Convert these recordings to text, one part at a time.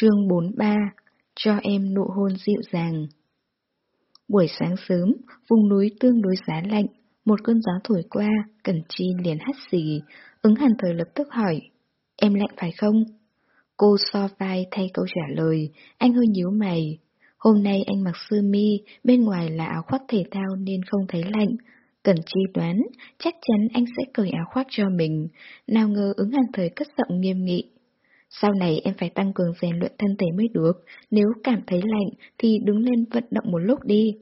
Chương 43 Cho em nụ hôn dịu dàng Buổi sáng sớm, vùng núi tương đối giá lạnh, một cơn gió thổi qua, Cẩn Chi liền hắt xì, ứng hàn thời lập tức hỏi, em lạnh phải không? Cô so vai thay câu trả lời, anh hơi nhíu mày. Hôm nay anh mặc sơ mi, bên ngoài là áo khoác thể thao nên không thấy lạnh. Cẩn Chi đoán, chắc chắn anh sẽ cởi áo khoác cho mình, nào ngờ ứng hàn thời cất giọng nghiêm nghị. Sau này em phải tăng cường rèn luyện thân thể mới được, nếu cảm thấy lạnh thì đứng lên vận động một lúc đi.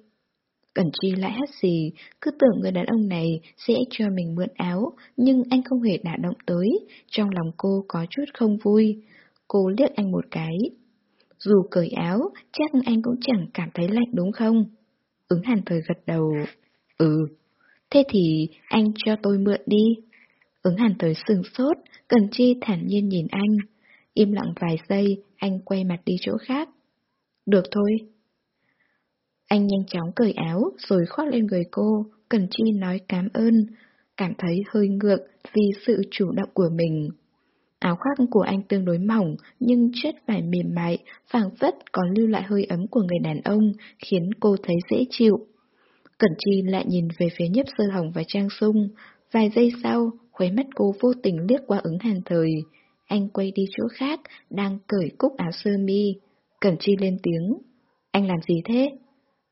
Cẩn Chi lại hát gì, cứ tưởng người đàn ông này sẽ cho mình mượn áo, nhưng anh không hề đả động tới, trong lòng cô có chút không vui. Cô liếc anh một cái. Dù cởi áo, chắc anh cũng chẳng cảm thấy lạnh đúng không? Ứng hàn thời gật đầu. Ừ. Thế thì anh cho tôi mượn đi. Ứng hàn thời sừng sốt, Cẩn Chi thản nhiên nhìn anh. Im lặng vài giây, anh quay mặt đi chỗ khác. Được thôi. Anh nhanh chóng cởi áo rồi khoác lên người cô, Cần Chi nói cảm ơn, cảm thấy hơi ngược vì sự chủ động của mình. Áo khoác của anh tương đối mỏng nhưng chất vải mềm mại, phảng phất còn lưu lại hơi ấm của người đàn ông, khiến cô thấy dễ chịu. Cẩn Chi lại nhìn về phía nhấp sơ hồng và trang sung. Vài giây sau, khuấy mắt cô vô tình liếc qua ứng hàn thời. Anh quay đi chỗ khác, đang cởi cúc áo sơ mi. Cẩn Chi lên tiếng. Anh làm gì thế?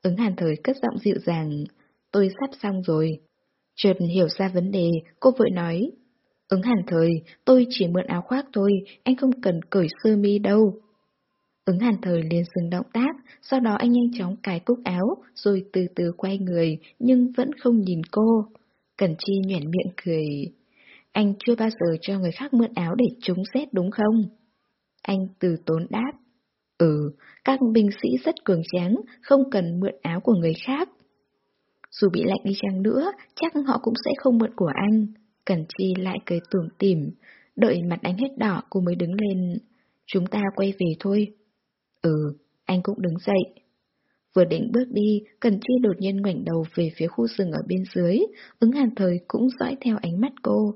Ứng hàn thời cất giọng dịu dàng. Tôi sắp xong rồi. Chợt hiểu ra vấn đề, cô vội nói. Ứng hàn thời, tôi chỉ mượn áo khoác thôi, anh không cần cởi sơ mi đâu. Ứng hàn thời liền dừng động tác, sau đó anh nhanh chóng cài cúc áo, rồi từ từ quay người, nhưng vẫn không nhìn cô. Cẩn Chi nhoẻn miệng cười. Anh chưa bao giờ cho người khác mượn áo để trúng rét đúng không? Anh từ tốn đáp. Ừ, các binh sĩ rất cường tráng, không cần mượn áo của người khác. Dù bị lạnh đi chăng nữa, chắc họ cũng sẽ không mượn của anh. Cẩn Chi lại cười tủm tỉm, đợi mặt anh hết đỏ cô mới đứng lên. Chúng ta quay về thôi. Ừ, anh cũng đứng dậy. Vừa định bước đi, Cần Chi đột nhiên ngoảnh đầu về phía khu rừng ở bên dưới, ứng hàn thời cũng dõi theo ánh mắt cô.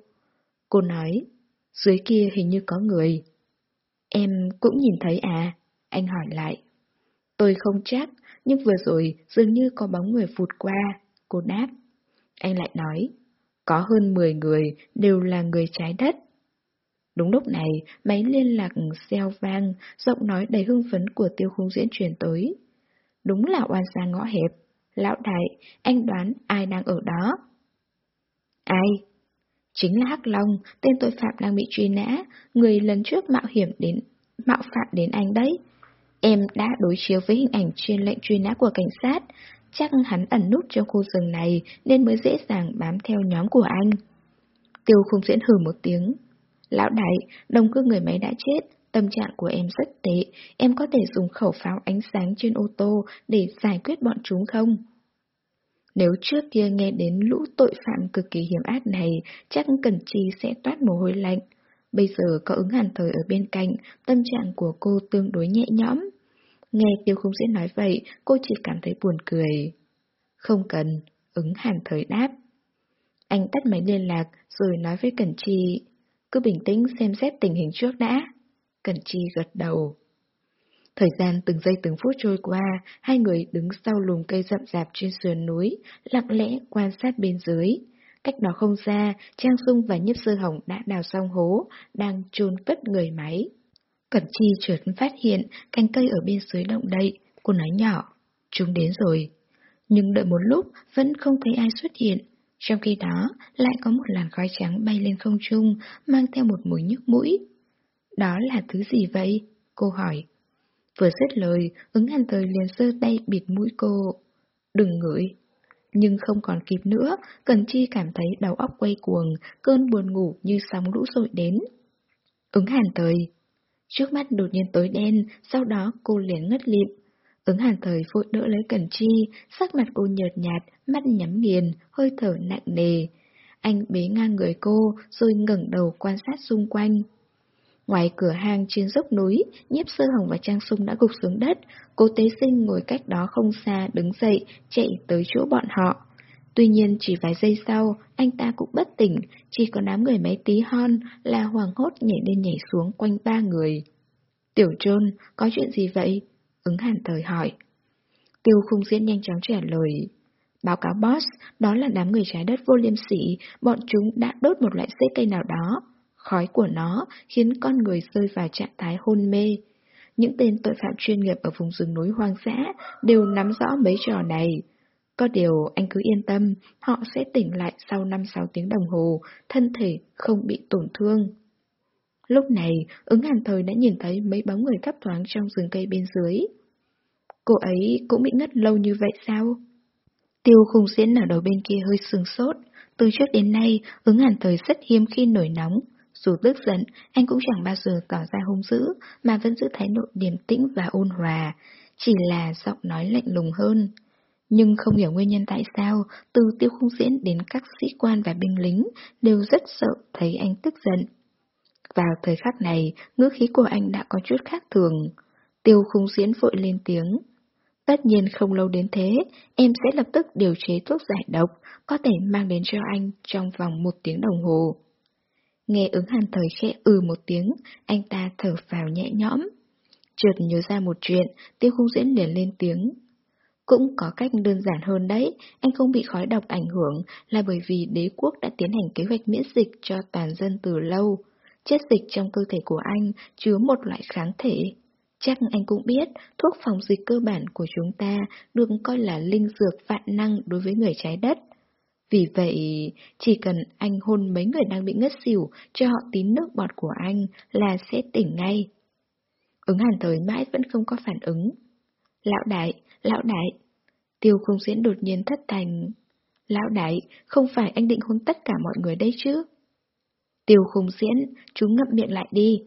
Cô nói, dưới kia hình như có người. Em cũng nhìn thấy à? Anh hỏi lại. Tôi không chắc, nhưng vừa rồi dường như có bóng người phụt qua. Cô đáp. Anh lại nói, có hơn 10 người đều là người trái đất. Đúng lúc này, máy liên lạc xeo vang, giọng nói đầy hưng phấn của tiêu khung diễn truyền tới. Đúng là oan gia ngõ hẹp. Lão đại, anh đoán ai đang ở đó? Ai? Chính là Hắc Long, tên tội phạm đang bị truy nã, người lần trước mạo hiểm đến mạo phạm đến anh đấy. Em đã đối chiếu với hình ảnh trên lệnh truy nã của cảnh sát, chắc hắn ẩn nút trong khu rừng này nên mới dễ dàng bám theo nhóm của anh. Tiêu không diễn hừ một tiếng. Lão đại, đồng cư người máy đã chết, tâm trạng của em rất tệ, em có thể dùng khẩu pháo ánh sáng trên ô tô để giải quyết bọn chúng không? Nếu trước kia nghe đến lũ tội phạm cực kỳ hiểm ác này, chắc Cẩn Chi sẽ toát mồ hôi lạnh. Bây giờ có ứng hàn thời ở bên cạnh, tâm trạng của cô tương đối nhẹ nhõm. Nghe tiêu không diễn nói vậy, cô chỉ cảm thấy buồn cười. Không cần, ứng hàn thời đáp. Anh tắt máy liên lạc rồi nói với Cẩn Chi, cứ bình tĩnh xem xét tình hình trước đã. Cẩn Chi gật đầu. Thời gian từng giây từng phút trôi qua, hai người đứng sau lùm cây rậm rạp trên sườn núi, lặng lẽ quan sát bên dưới. Cách đó không xa, Trang Sung và Nhếp Sơ Hồng đã đào xong hố, đang chôn cất người máy. Cẩn Chi chợt phát hiện cành cây ở bên dưới động đậy, cô nói nhỏ, chúng đến rồi. Nhưng đợi một lúc vẫn không thấy ai xuất hiện, trong khi đó lại có một làn khói trắng bay lên không trung, mang theo một mùi nhức mũi. Đó là thứ gì vậy? Cô hỏi. Vừa dứt lời, ứng hàn thời liền giơ tay bịt mũi cô. Đừng ngửi. Nhưng không còn kịp nữa, Cần Chi cảm thấy đầu óc quay cuồng, cơn buồn ngủ như sóng lũ dội đến. Ứng hàn thời. Trước mắt đột nhiên tối đen, sau đó cô liền ngất lịm. Ứng hàn thời vội đỡ lấy Cần Chi, sắc mặt cô nhợt nhạt, mắt nhắm nghiền, hơi thở nặng nề. Anh bế ngang người cô, rồi ngẩng đầu quan sát xung quanh. Ngoài cửa hang trên dốc núi, nhiếp sơ hồng và Trang Sung đã gục xuống đất, cô tế sinh ngồi cách đó không xa đứng dậy, chạy tới chỗ bọn họ. Tuy nhiên chỉ vài giây sau, anh ta cũng bất tỉnh, chỉ có đám người máy tí hon là hoàng hốt nhảy lên nhảy xuống quanh ba người. Tiểu trôn, có chuyện gì vậy? Ứng hàn thời hỏi. Tiêu khung diễn nhanh chóng trả lời. Báo cáo boss, đó là đám người trái đất vô liêm sỉ, bọn chúng đã đốt một loại dễ cây nào đó. Khói của nó khiến con người rơi vào trạng thái hôn mê. Những tên tội phạm chuyên nghiệp ở vùng rừng núi hoang dã đều nắm rõ mấy trò này. Có điều anh cứ yên tâm, họ sẽ tỉnh lại sau 5-6 tiếng đồng hồ, thân thể không bị tổn thương. Lúc này, ứng hàn thời đã nhìn thấy mấy bóng người thấp thoáng trong rừng cây bên dưới. Cô ấy cũng bị ngất lâu như vậy sao? Tiêu khung diễn ở đầu bên kia hơi sừng sốt. Từ trước đến nay, ứng hàn thời rất hiếm khi nổi nóng. Dù tức giận, anh cũng chẳng bao giờ tỏ ra hung dữ, mà vẫn giữ thái độ điềm tĩnh và ôn hòa. Chỉ là giọng nói lạnh lùng hơn. Nhưng không hiểu nguyên nhân tại sao, từ tiêu khung diễn đến các sĩ quan và binh lính đều rất sợ thấy anh tức giận. Vào thời khắc này, ngữ khí của anh đã có chút khác thường. Tiêu khung diễn vội lên tiếng. Tất nhiên không lâu đến thế, em sẽ lập tức điều chế thuốc giải độc, có thể mang đến cho anh trong vòng một tiếng đồng hồ. Nghe ứng hàn thời khẽ ừ một tiếng, anh ta thở vào nhẹ nhõm. Trượt nhớ ra một chuyện, tiêu khung diễn liền lên tiếng. Cũng có cách đơn giản hơn đấy, anh không bị khói độc ảnh hưởng là bởi vì đế quốc đã tiến hành kế hoạch miễn dịch cho toàn dân từ lâu. Chất dịch trong cơ thể của anh chứa một loại kháng thể. Chắc anh cũng biết, thuốc phòng dịch cơ bản của chúng ta được coi là linh dược vạn năng đối với người trái đất. Vì vậy, chỉ cần anh hôn mấy người đang bị ngất xỉu cho họ tín nước bọt của anh là sẽ tỉnh ngay. Ứng hàn thời mãi vẫn không có phản ứng. Lão đại, lão đại. Tiêu không diễn đột nhiên thất thành. Lão đại, không phải anh định hôn tất cả mọi người đây chứ? Tiêu khung diễn, chú ngậm miệng lại đi.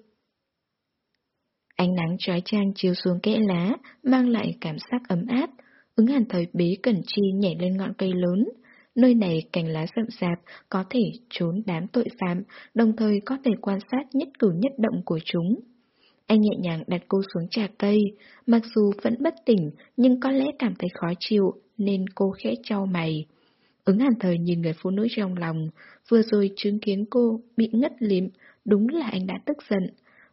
Ánh nắng trói trang chiếu xuống kẽ lá, mang lại cảm giác ấm áp. Ứng hàn thời bế cẩn chi nhảy lên ngọn cây lớn. Nơi này cành lá rậm rạp, có thể trốn đám tội phạm, đồng thời có thể quan sát nhất cử nhất động của chúng. Anh nhẹ nhàng đặt cô xuống trà cây, mặc dù vẫn bất tỉnh nhưng có lẽ cảm thấy khó chịu nên cô khẽ trao mày. Ứng hàn thời nhìn người phụ nữ trong lòng, vừa rồi chứng kiến cô bị ngất lịm, đúng là anh đã tức giận.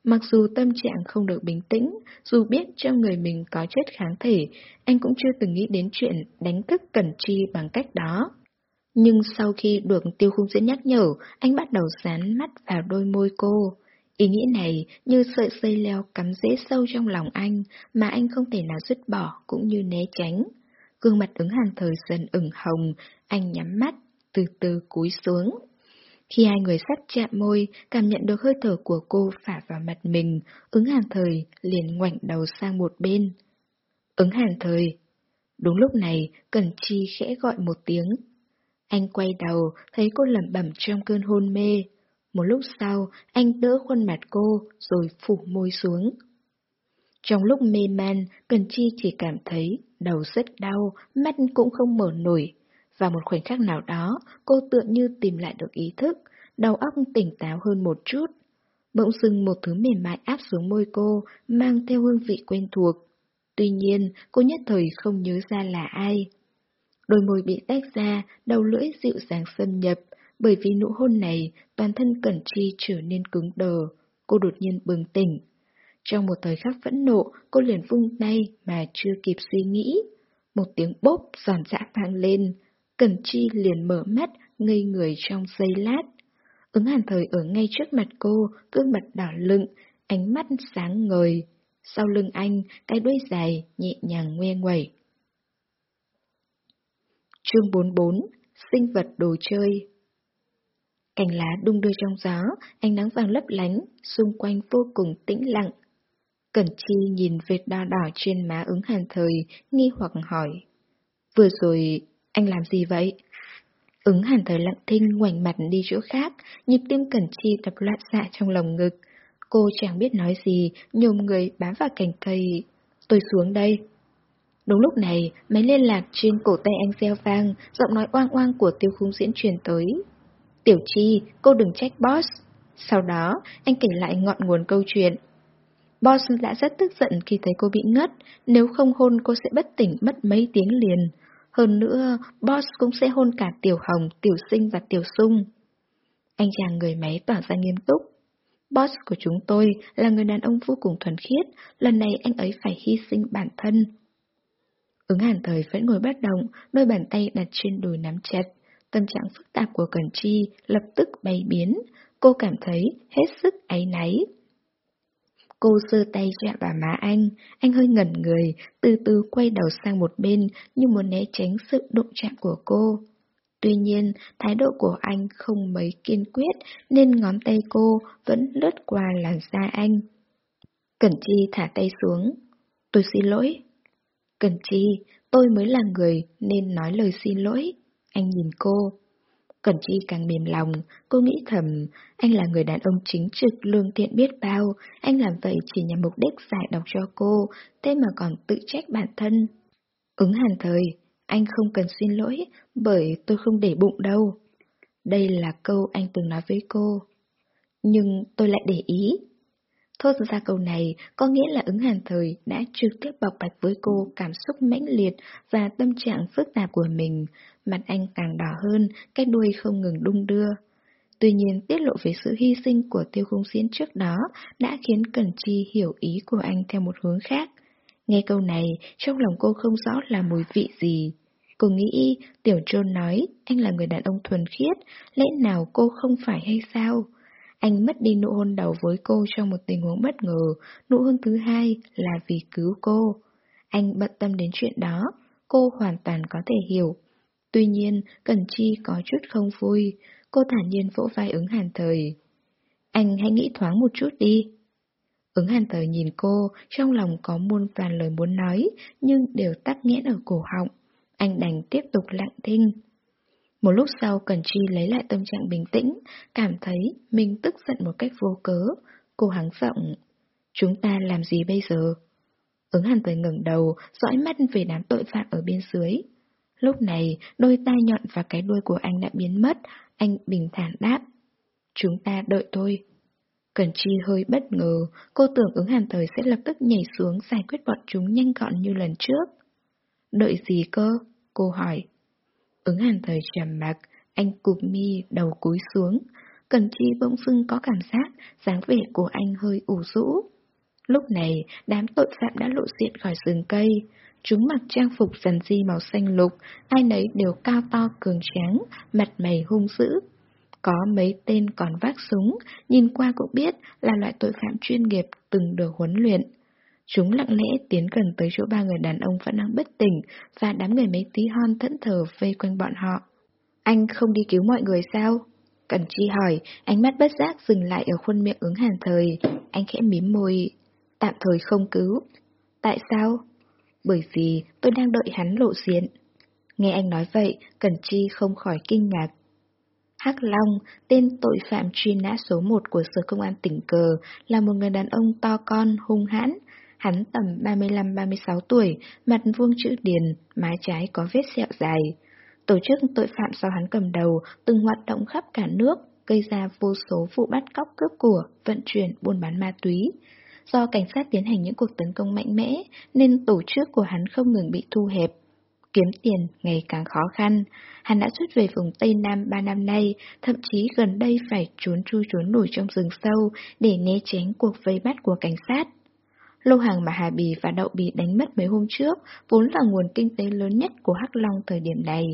Mặc dù tâm trạng không được bình tĩnh, dù biết trong người mình có chất kháng thể, anh cũng chưa từng nghĩ đến chuyện đánh thức Cẩn Chi bằng cách đó. Nhưng sau khi được tiêu khung diễn nhắc nhở, anh bắt đầu dán mắt vào đôi môi cô. Ý nghĩ này như sợi dây leo cắm dễ sâu trong lòng anh mà anh không thể nào dứt bỏ cũng như né tránh. Gương mặt ứng hàn thời dần ửng hồng, anh nhắm mắt, từ từ cúi xuống. Khi hai người sắp chạm môi, cảm nhận được hơi thở của cô phả vào mặt mình, ứng hàn thời liền ngoảnh đầu sang một bên. Ứng hàn thời. Đúng lúc này, Cần Chi khẽ gọi một tiếng. Anh quay đầu, thấy cô lẩm bẩm trong cơn hôn mê. Một lúc sau, anh đỡ khuôn mặt cô, rồi phủ môi xuống. Trong lúc mê man, Cần Chi chỉ cảm thấy đầu rất đau, mắt cũng không mở nổi. Và một khoảnh khắc nào đó, cô tựa như tìm lại được ý thức, đầu óc tỉnh táo hơn một chút. Bỗng dưng một thứ mềm mại áp xuống môi cô, mang theo hương vị quen thuộc. Tuy nhiên, cô nhất thời không nhớ ra là ai. Đôi môi bị tách ra, đầu lưỡi dịu dàng xâm nhập, bởi vì nụ hôn này, toàn thân Cẩn Chi trở nên cứng đờ. Cô đột nhiên bừng tỉnh. Trong một thời khắc phẫn nộ, cô liền vung tay mà chưa kịp suy nghĩ. Một tiếng bốp giòn giã vang lên. Cẩn Chi liền mở mắt, ngây người trong giây lát. Ứng hàn thời ở ngay trước mặt cô, gương mặt đỏ lựng, ánh mắt sáng ngời. Sau lưng anh, cái đuôi dài, nhẹ nhàng ngoe nguẩy. Chương 44 Sinh vật đồ chơi Cành lá đung đưa trong gió, ánh nắng vàng lấp lánh, xung quanh vô cùng tĩnh lặng. Cẩn Chi nhìn vệt đo đỏ trên má ứng hàn thời, nghi hoặc hỏi. Vừa rồi, anh làm gì vậy? Ứng hàn thời lặng thinh ngoảnh mặt đi chỗ khác, nhịp tim Cẩn Chi đập loạn xạ trong lồng ngực. Cô chẳng biết nói gì, nhồm người bám vào cành cây. Tôi xuống đây. Đúng lúc này, máy liên lạc trên cổ tay anh gieo vang, giọng nói oang oang của tiêu khung diễn truyền tới. Tiểu Chi, cô đừng trách boss. Sau đó, anh kể lại ngọn nguồn câu chuyện. Boss đã rất tức giận khi thấy cô bị ngất, nếu không hôn cô sẽ bất tỉnh mất mấy tiếng liền. Hơn nữa, boss cũng sẽ hôn cả Tiểu Hồng, Tiểu Sinh và Tiểu Sung. Anh chàng người máy tỏ ra nghiêm túc. Boss của chúng tôi là người đàn ông vô cùng thuần khiết, lần này anh ấy phải hy sinh bản thân. Ứng hàn thời vẫn ngồi bất động, đôi bàn tay đặt trên đùi nắm chặt. Tâm trạng phức tạp của Cẩn Chi lập tức bay biến, cô cảm thấy hết sức áy náy. Cô sơ tay chạm vào má anh, anh hơi ngẩn người, từ từ quay đầu sang một bên như muốn né tránh sự đụng chạm của cô. Tuy nhiên, thái độ của anh không mấy kiên quyết nên ngón tay cô vẫn lướt qua làn da anh. Cẩn Chi thả tay xuống. Tôi xin lỗi. Cẩn Chi, tôi mới là người nên nói lời xin lỗi. Anh nhìn cô. Cẩn Chi càng mềm lòng, cô nghĩ thầm, anh là người đàn ông chính trực lương thiện biết bao, anh làm vậy chỉ nhằm mục đích giải độc cho cô, thế mà còn tự trách bản thân. Ứng hàn thời, anh không cần xin lỗi, bởi tôi không để bụng đâu. Đây là câu anh từng nói với cô. Nhưng tôi lại để ý. Thốt ra câu này có nghĩa là ứng hàn thời đã trực tiếp bộc bạch với cô cảm xúc mãnh liệt và tâm trạng phức tạp của mình. Mặt anh càng đỏ hơn, cái đuôi không ngừng đung đưa. Tuy nhiên tiết lộ về sự hy sinh của tiêu khung xiên trước đó đã khiến Cẩn Chi hiểu ý của anh theo một hướng khác. Nghe câu này, trong lòng cô không rõ là mùi vị gì. Cô nghĩ Tiểu trôn nói anh là người đàn ông thuần khiết, lẽ nào cô không phải hay sao? Anh mất đi nụ hôn đầu với cô trong một tình huống bất ngờ, nụ hôn thứ hai là vì cứu cô. Anh bận tâm đến chuyện đó, cô hoàn toàn có thể hiểu. Tuy nhiên, Cần Chi có chút không vui, cô thản nhiên vỗ vai ứng hàn thời. Anh hãy nghĩ thoáng một chút đi. Ứng hàn thời nhìn cô, trong lòng có muôn vàn lời muốn nói, nhưng đều tắc nghẽn ở cổ họng. Anh đành tiếp tục lặng thinh. Một lúc sau Cần Chi lấy lại tâm trạng bình tĩnh, cảm thấy mình tức giận một cách vô cớ. Cô hắng giọng, chúng ta làm gì bây giờ? Ứng hàn tới ngẩng đầu, dõi mắt về đám tội phạm ở bên dưới. Lúc này, đôi tai nhọn và cái đuôi của anh đã biến mất, anh bình thản đáp. Chúng ta đợi thôi. Cần Chi hơi bất ngờ, cô tưởng ứng hàn thời sẽ lập tức nhảy xuống giải quyết bọn chúng nhanh gọn như lần trước. Đợi gì cơ? Cô hỏi. Ứng hàn thời trầm mặc, anh cụp mi đầu cúi xuống. Cần Chi bỗng dưng có cảm giác dáng vẻ của anh hơi ủ rũ. Lúc này, đám tội phạm đã lộ diện khỏi rừng cây. Chúng mặc trang phục dần di màu xanh lục, ai nấy đều cao to cường tráng, mặt mày hung dữ. Có mấy tên còn vác súng, nhìn qua cũng biết là loại tội phạm chuyên nghiệp từng được huấn luyện. Chúng lặng lẽ tiến gần tới chỗ ba người đàn ông vẫn đang bất tỉnh và đám người mấy tí hon thẫn thờ vây quanh bọn họ. Anh không đi cứu mọi người sao? Cần Chi hỏi, ánh mắt bất giác dừng lại ở khuôn miệng ứng hàn thời. Anh khẽ mím môi. Tạm thời không cứu. Tại sao? Bởi vì tôi đang đợi hắn lộ diện. Nghe anh nói vậy, Cần Chi không khỏi kinh ngạc. Hắc Long, tên tội phạm truy nã số 1 của Sở Công an tỉnh Cờ, là một người đàn ông to con, hung hãn, Hắn tầm 35-36 tuổi, mặt vuông chữ điền, mái trái có vết sẹo dài. Tổ chức tội phạm do hắn cầm đầu từng hoạt động khắp cả nước, gây ra vô số vụ bắt cóc cướp của, vận chuyển, buôn bán ma túy. Do cảnh sát tiến hành những cuộc tấn công mạnh mẽ, nên tổ chức của hắn không ngừng bị thu hẹp. Kiếm tiền ngày càng khó khăn, hắn đã xuất về vùng Tây Nam 3 năm nay, thậm chí gần đây phải trốn chui trốn nổi trong rừng sâu để né tránh cuộc vây bắt của cảnh sát. Lô hàng mà Hà Bì và Đậu Bì đánh mất mấy hôm trước vốn là nguồn kinh tế lớn nhất của Hắc Long thời điểm này.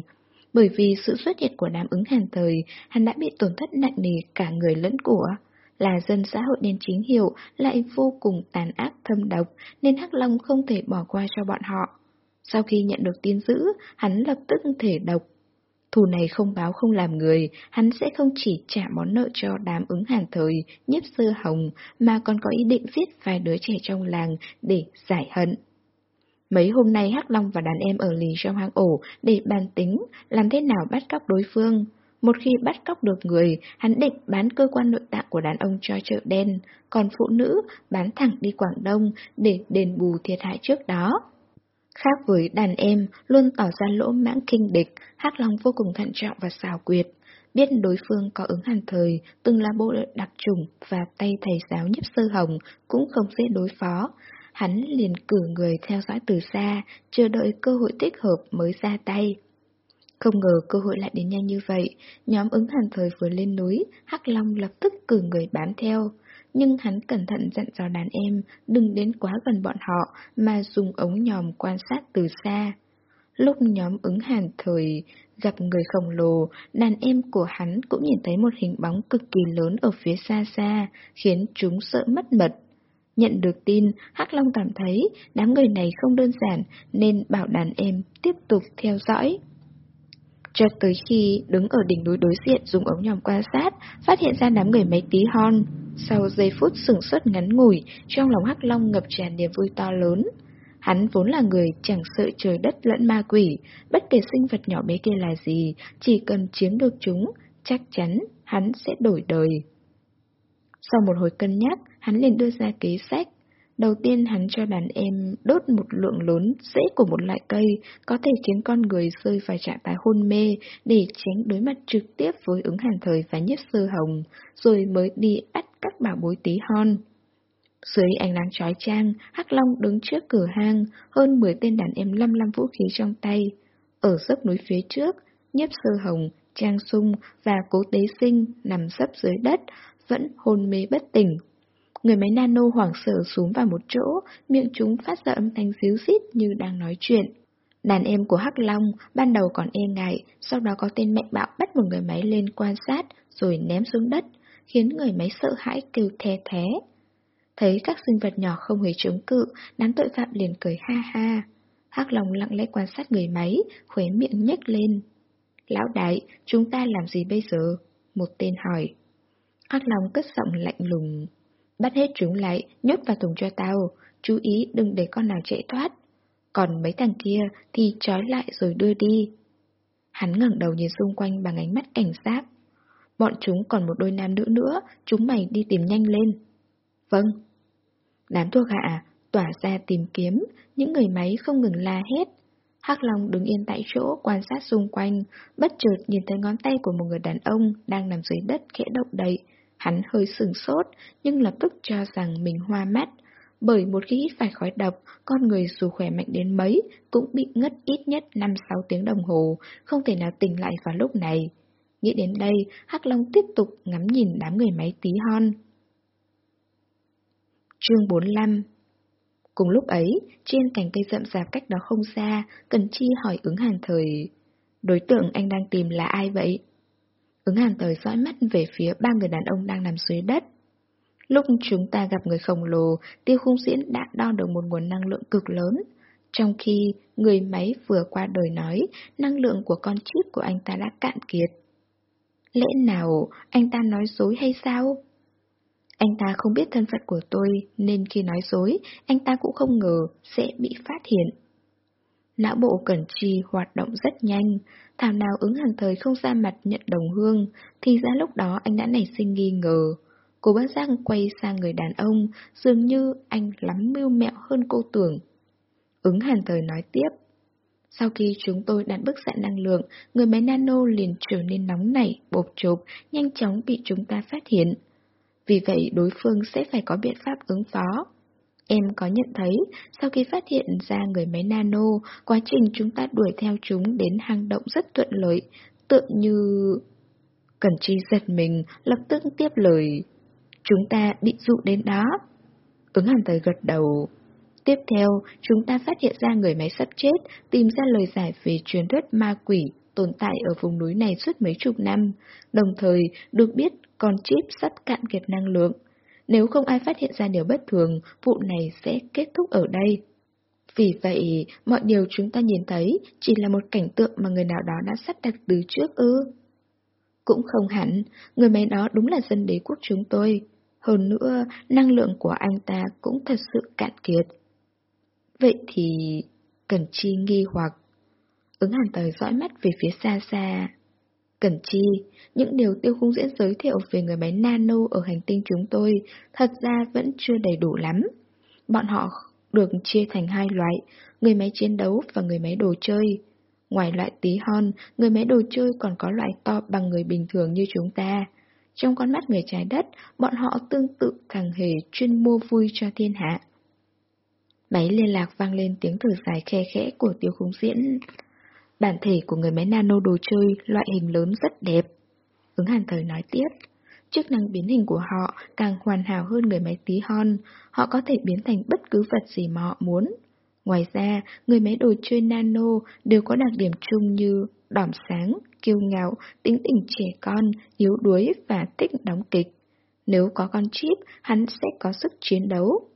Bởi vì sự xuất hiện của đám ứng hàn thời, hắn đã bị tổn thất nặng nề cả người lẫn của. Là dân xã hội đen chính hiệu, lại vô cùng tàn ác thâm độc, nên Hắc Long không thể bỏ qua cho bọn họ. Sau khi nhận được tin dữ, hắn lập tức thể độc, Thù này không báo không làm người, hắn sẽ không chỉ trả món nợ cho đám ứng hàn thời, nhiếp sơ hồng, mà còn có ý định giết vài đứa trẻ trong làng để giải hận. Mấy hôm nay Hắc Long và đàn em ở lì trong hang ổ để bàn tính làm thế nào bắt cóc đối phương. Một khi bắt cóc được người, hắn định bán cơ quan nội tạng của đàn ông cho chợ đen, còn phụ nữ bán thẳng đi Quảng Đông để đền bù thiệt hại trước đó. Khác với đàn em, luôn tỏ ra lỗ mãng kinh địch, Hắc Long vô cùng thận trọng và xảo quyệt. Biết đối phương có ứng hàn thời, từng là bộ đội đặc trùng và tay thầy giáo nhiếp sơ hồng cũng không dễ đối phó. Hắn liền cử người theo dõi từ xa, chờ đợi cơ hội thích hợp mới ra tay. Không ngờ cơ hội lại đến nhanh như vậy, nhóm ứng hàn thời vừa lên núi, Hắc Long lập tức cử người bám theo nhưng hắn cẩn thận dặn dò đàn em đừng đến quá gần bọn họ mà dùng ống nhòm quan sát từ xa. Lúc nhóm ứng hàn thời gặp người khổng lồ, đàn em của hắn cũng nhìn thấy một hình bóng cực kỳ lớn ở phía xa xa, khiến chúng sợ mất mật. Nhận được tin, Hắc Long cảm thấy đám người này không đơn giản nên bảo đàn em tiếp tục theo dõi. Cho tới khi đứng ở đỉnh núi đối diện dùng ống nhòm quan sát, phát hiện ra đám người máy tí hon. Sau giây phút sửng sốt ngắn ngủi, trong lòng Hắc Long ngập tràn niềm vui to lớn. Hắn vốn là người chẳng sợ trời đất lẫn ma quỷ, bất kể sinh vật nhỏ bé kia là gì, chỉ cần chiếm được chúng, chắc chắn hắn sẽ đổi đời. Sau một hồi cân nhắc, hắn liền đưa ra kế sách. Đầu tiên hắn cho đàn em đốt một lượng lớn rễ của một loại cây có thể khiến con người rơi vào trạng thái hôn mê để tránh đối mặt trực tiếp với ứng hàn thời và nhiếp sư hồng, rồi mới đi bắt các bảo bối tí hon. Dưới ánh nắng trói trang, Hắc Long đứng trước cửa hang, hơn 10 tên đàn em lâm lâm vũ khí trong tay. Ở dốc núi phía trước, nhiếp sơ hồng, trang sung và cố tế sinh nằm sấp dưới đất, vẫn hôn mê bất tỉnh. Người máy nano hoảng sợ xuống vào một chỗ, miệng chúng phát ra âm thanh xíu xít như đang nói chuyện. Đàn em của Hắc Long ban đầu còn e ngại, sau đó có tên mạnh bạo bắt một người máy lên quan sát rồi ném xuống đất, khiến người máy sợ hãi kêu the thế. Thấy các sinh vật nhỏ không hề chống cự, đám tội phạm liền cười ha ha. Hắc Long lặng lẽ quan sát người máy, khóe miệng nhếch lên. Lão đại, chúng ta làm gì bây giờ? Một tên hỏi. Hắc Long cất giọng lạnh lùng. Bắt hết chúng lại, nhốt vào thùng cho tao, chú ý đừng để con nào chạy thoát. Còn mấy thằng kia thì trói lại rồi đưa đi. Hắn ngẩng đầu nhìn xung quanh bằng ánh mắt cảnh giác. Bọn chúng còn một đôi nam nữ nữa, chúng mày đi tìm nhanh lên. Vâng. Đám thuộc hạ tỏa ra tìm kiếm, những người máy không ngừng la hết. Hắc Long đứng yên tại chỗ quan sát xung quanh, bất chợt nhìn thấy ngón tay của một người đàn ông đang nằm dưới đất khẽ động đậy. Hắn hơi sừng sốt, nhưng lập tức cho rằng mình hoa mắt. Bởi một khi hít phải khói độc, con người dù khỏe mạnh đến mấy, cũng bị ngất ít nhất 5-6 tiếng đồng hồ, không thể nào tỉnh lại vào lúc này. Nghĩ đến đây, Hắc Long tiếp tục ngắm nhìn đám người máy tí hon. Chương 45 Cùng lúc ấy, trên cành cây rậm rạp cách đó không xa, Cần Chi hỏi ứng hàng thời. Đối tượng anh đang tìm là ai vậy? Ứng hàn tới dõi mắt về phía ba người đàn ông đang nằm dưới đất. Lúc chúng ta gặp người khổng lồ, tiêu khung diễn đã đo được một nguồn năng lượng cực lớn. Trong khi người máy vừa qua đời nói, năng lượng của con chip của anh ta đã cạn kiệt. Lẽ nào anh ta nói dối hay sao? Anh ta không biết thân phận của tôi nên khi nói dối, anh ta cũng không ngờ sẽ bị phát hiện. Não bộ Cẩn Chi hoạt động rất nhanh, thảo nào ứng hàng thời không ra mặt nhận đồng hương, thì ra lúc đó anh đã nảy sinh nghi ngờ. Cô bác giác quay sang người đàn ông, dường như anh lắm mưu mẹo hơn cô tưởng. Ứng hàn thời nói tiếp. Sau khi chúng tôi đặt bức xạ năng lượng, người máy nano liền trở nên nóng nảy, bột chộp, nhanh chóng bị chúng ta phát hiện. Vì vậy đối phương sẽ phải có biện pháp ứng phó. Em có nhận thấy, sau khi phát hiện ra người máy nano, quá trình chúng ta đuổi theo chúng đến hang động rất thuận lợi, tựa như... Cần chi giật mình, lập tức tiếp lời. Chúng ta bị dụ đến đó. Ứng hàn thời gật đầu. Tiếp theo, chúng ta phát hiện ra người máy sắp chết, tìm ra lời giải về truyền thuyết ma quỷ tồn tại ở vùng núi này suốt mấy chục năm, đồng thời được biết con chip sắp cạn kiệt năng lượng. Nếu không ai phát hiện ra điều bất thường, vụ này sẽ kết thúc ở đây. Vì vậy, mọi điều chúng ta nhìn thấy chỉ là một cảnh tượng mà người nào đó đã sắp đặt từ trước ư. Cũng không hẳn, người máy đó đúng là dân đế quốc chúng tôi. Hơn nữa, năng lượng của anh ta cũng thật sự cạn kiệt. Vậy thì... Cần chi nghi hoặc Ứng hàn tờ dõi mắt về phía xa xa. Cẩn chi, những điều tiêu khung diễn giới thiệu về người máy nano ở hành tinh chúng tôi thật ra vẫn chưa đầy đủ lắm. Bọn họ được chia thành hai loại, người máy chiến đấu và người máy đồ chơi. Ngoài loại tí hon, người máy đồ chơi còn có loại to bằng người bình thường như chúng ta. Trong con mắt người trái đất, bọn họ tương tự thằng hề chuyên mua vui cho thiên hạ. Máy liên lạc vang lên tiếng thở dài khe khẽ của tiêu khung diễn. Bản thể của người máy nano đồ chơi loại hình lớn rất đẹp. Ứng hàn thời nói tiếp. chức năng biến hình của họ càng hoàn hảo hơn người máy tí hon, họ có thể biến thành bất cứ vật gì mà họ muốn. Ngoài ra, người máy đồ chơi nano đều có đặc điểm chung như đỏm sáng, kiêu ngạo, tính tình trẻ con, yếu đuối và thích đóng kịch. Nếu có con chip, hắn sẽ có sức chiến đấu.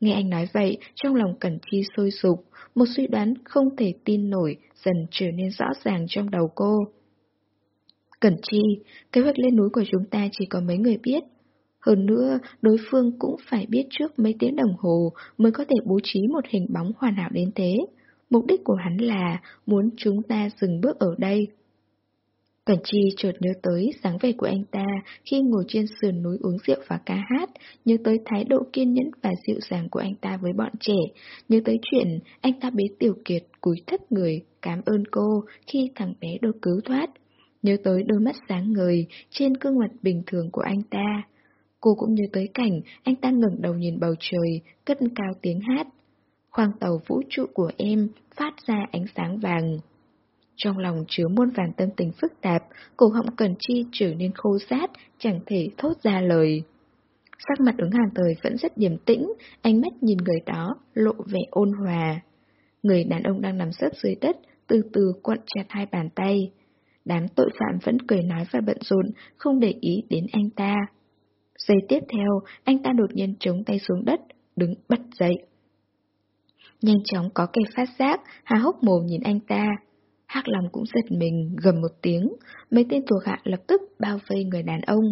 Nghe anh nói vậy, trong lòng Cẩn Chi sôi sục, một suy đoán không thể tin nổi dần trở nên rõ ràng trong đầu cô. Cẩn Chi, kế hoạch lên núi của chúng ta chỉ có mấy người biết. Hơn nữa, đối phương cũng phải biết trước mấy tiếng đồng hồ mới có thể bố trí một hình bóng hoàn hảo đến thế. Mục đích của hắn là muốn chúng ta dừng bước ở đây. Cẩn Chi chợt nhớ tới dáng vẻ của anh ta khi ngồi trên sườn núi uống rượu và ca hát, nhớ tới thái độ kiên nhẫn và dịu dàng của anh ta với bọn trẻ, nhớ tới chuyện anh ta bế Tiểu Kiệt cúi thấp người cảm ơn cô khi thằng bé được cứu thoát, nhớ tới đôi mắt sáng ngời trên gương mặt bình thường của anh ta. Cô cũng nhớ tới cảnh anh ta ngẩng đầu nhìn bầu trời, cất cao tiếng hát. Khoang tàu vũ trụ của em phát ra ánh sáng vàng. Trong lòng chứa muôn vàn tâm tình phức tạp, cổ họng Cần Chi trở nên khô rát, chẳng thể thốt ra lời. Sắc mặt ứng hàng thời vẫn rất điềm tĩnh, ánh mắt nhìn người đó, lộ vẻ ôn hòa. Người đàn ông đang nằm sấp dưới đất, từ từ quặn chặt hai bàn tay. Đám tội phạm vẫn cười nói và bận rộn, không để ý đến anh ta. Giây tiếp theo, anh ta đột nhiên chống tay xuống đất, đứng bật dậy. Nhanh chóng có kẻ phát giác, há hốc mồm nhìn anh ta. Hắc Long cũng giật mình, gầm một tiếng, mấy tên thuộc hạ lập tức bao vây người đàn ông.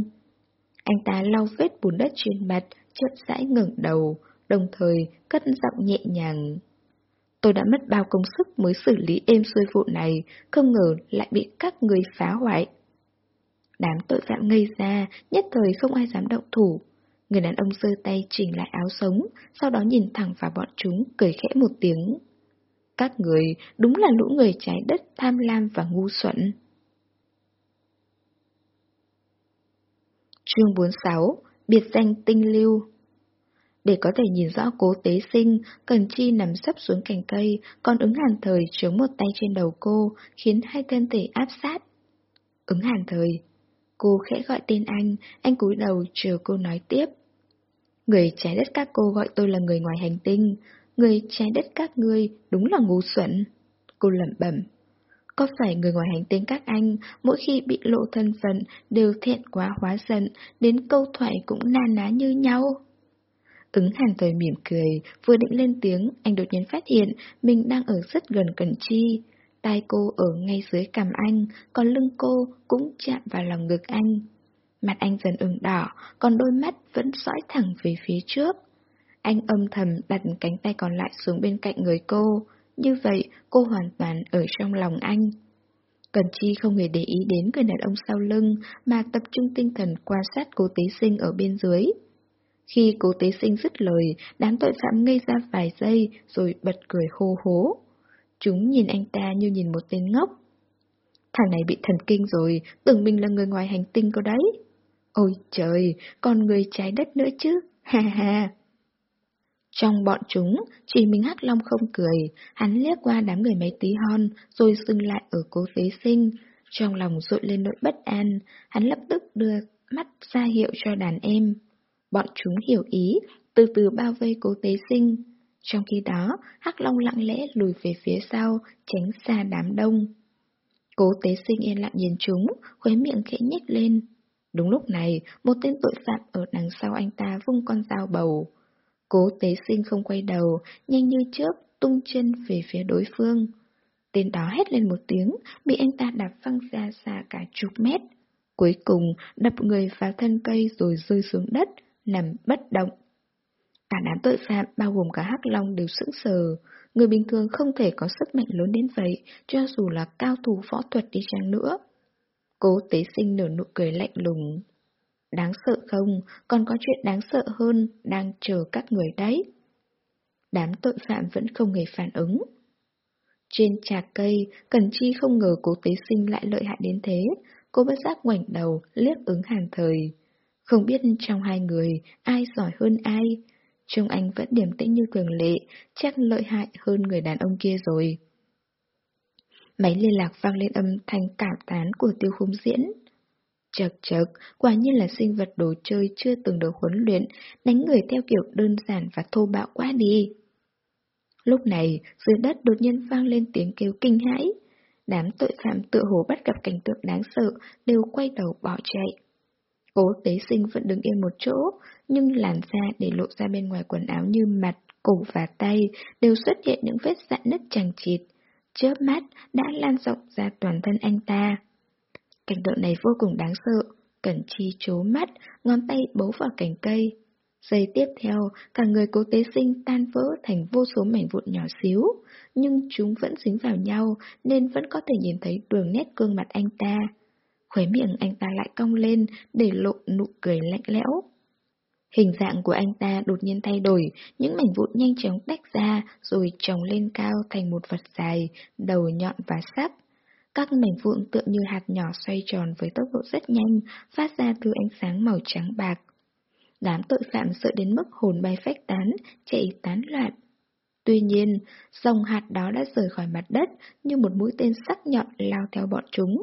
Anh ta lau vết bùn đất trên mặt, chậm rãi ngẩng đầu, đồng thời cất giọng nhẹ nhàng. Tôi đã mất bao công sức mới xử lý êm xuôi vụ này, không ngờ lại bị các người phá hoại. Đám tội phạm ngây ra, nhất thời không ai dám động thủ. Người đàn ông giơ tay chỉnh lại áo sống, sau đó nhìn thẳng vào bọn chúng, cười khẽ một tiếng. Các người đúng là lũ người trái đất tham lam và ngu xuẩn. Chương 46 Biệt danh tinh lưu Để có thể nhìn rõ cố tế sinh, Cần Chi nằm sấp xuống cành cây, còn ứng hàn thời chống một tay trên đầu cô, khiến hai thân thể áp sát. Ứng hàn thời Cô khẽ gọi tên anh, anh cúi đầu chờ cô nói tiếp. Người trái đất các cô gọi tôi là người ngoài hành tinh, người trái đất các ngươi đúng là ngu xuẩn. Cô lẩm bẩm. Có phải người ngoài hành tinh các anh, mỗi khi bị lộ thân phận, đều thiện quá hóa giận, đến câu thoại cũng na ná như nhau? Ứng hàn thời mỉm cười, vừa định lên tiếng, anh đột nhiên phát hiện mình đang ở rất gần Cần Chi. Tai cô ở ngay dưới cằm anh, còn lưng cô cũng chạm vào lòng ngực anh. Mặt anh dần ửng đỏ, còn đôi mắt vẫn dõi thẳng về phía trước. Anh âm thầm đặt cánh tay còn lại xuống bên cạnh người cô, như vậy cô hoàn toàn ở trong lòng anh. Cần Chi không hề để ý đến người đàn ông sau lưng mà tập trung tinh thần quan sát cô tế sinh ở bên dưới. Khi cô tế sinh dứt lời, đám tội phạm ngây ra vài giây rồi bật cười hô hố. Chúng nhìn anh ta như nhìn một tên ngốc. Thằng này bị thần kinh rồi, tưởng mình là người ngoài hành tinh cơ đấy. Ôi trời, còn người trái đất nữa chứ, ha ha. Trong bọn chúng, chỉ mình Hắc Long không cười, hắn liếc qua đám người mấy tí hon, rồi dừng lại ở cố tế sinh. Trong lòng rội lên nỗi bất an, hắn lập tức đưa mắt ra hiệu cho đàn em. Bọn chúng hiểu ý, từ từ bao vây cố tế sinh. Trong khi đó, Hắc Long lặng lẽ lùi về phía sau, tránh xa đám đông. Cố tế sinh yên lặng nhìn chúng, khóe miệng khẽ nhếch lên. Đúng lúc này, một tên tội phạm ở đằng sau anh ta vung con dao bầu. Cố tế sinh không quay đầu, nhanh như chớp, tung chân về phía đối phương. Tên đó hét lên một tiếng, bị anh ta đạp văng ra xa cả chục mét. Cuối cùng, đập người vào thân cây rồi rơi xuống đất, nằm bất động. Cả đám tội phạm, bao gồm cả Hắc Long đều sững sờ. Người bình thường không thể có sức mạnh lớn đến vậy, cho dù là cao thủ võ thuật đi chăng nữa. Cố tế sinh nở nụ cười lạnh lùng. Đáng sợ không, còn có chuyện đáng sợ hơn, đang chờ các người đấy. Đám tội phạm vẫn không hề phản ứng. Trên trà cây, Cần Chi không ngờ cố tế sinh lại lợi hại đến thế, cô bất giác ngoảnh đầu, liếc ứng hàn thời. Không biết trong hai người, ai giỏi hơn ai, Trông anh vẫn điềm tĩnh như thường lệ, chắc lợi hại hơn người đàn ông kia rồi. Máy liên lạc vang lên âm thanh cảm tán của tiêu khung diễn. Chật chật, quả nhiên là sinh vật đồ chơi chưa từng được huấn luyện, đánh người theo kiểu đơn giản và thô bạo quá đi. Lúc này, dưới đất đột nhiên vang lên tiếng kêu kinh hãi. Đám tội phạm tự hồ bắt gặp cảnh tượng đáng sợ, đều quay đầu bỏ chạy. Cố tế sinh vẫn đứng yên một chỗ, nhưng làn da để lộ ra bên ngoài quần áo như mặt, cổ và tay đều xuất hiện những vết dạn nứt chẳng chịt. Chớp mắt đã lan rộng ra toàn thân anh ta. Cảnh tượng này vô cùng đáng sợ, Cẩn Chi chố mắt, ngón tay bấu vào cành cây. Giây tiếp theo, cả người cố tế sinh tan vỡ thành vô số mảnh vụn nhỏ xíu, nhưng chúng vẫn dính vào nhau nên vẫn có thể nhìn thấy đường nét gương mặt anh ta. Khóe miệng anh ta lại cong lên để lộ nụ cười lạnh lẽo. Hình dạng của anh ta đột nhiên thay đổi, những mảnh vụn nhanh chóng tách ra rồi chồng lên cao thành một vật dài, đầu nhọn và sắc. Các mảnh vụn tựa như hạt nhỏ xoay tròn với tốc độ rất nhanh, phát ra thứ ánh sáng màu trắng bạc. Đám tội phạm sợ đến mức hồn bay phách tán, chạy tán loạn. Tuy nhiên, dòng hạt đó đã rời khỏi mặt đất như một mũi tên sắc nhọn lao theo bọn chúng.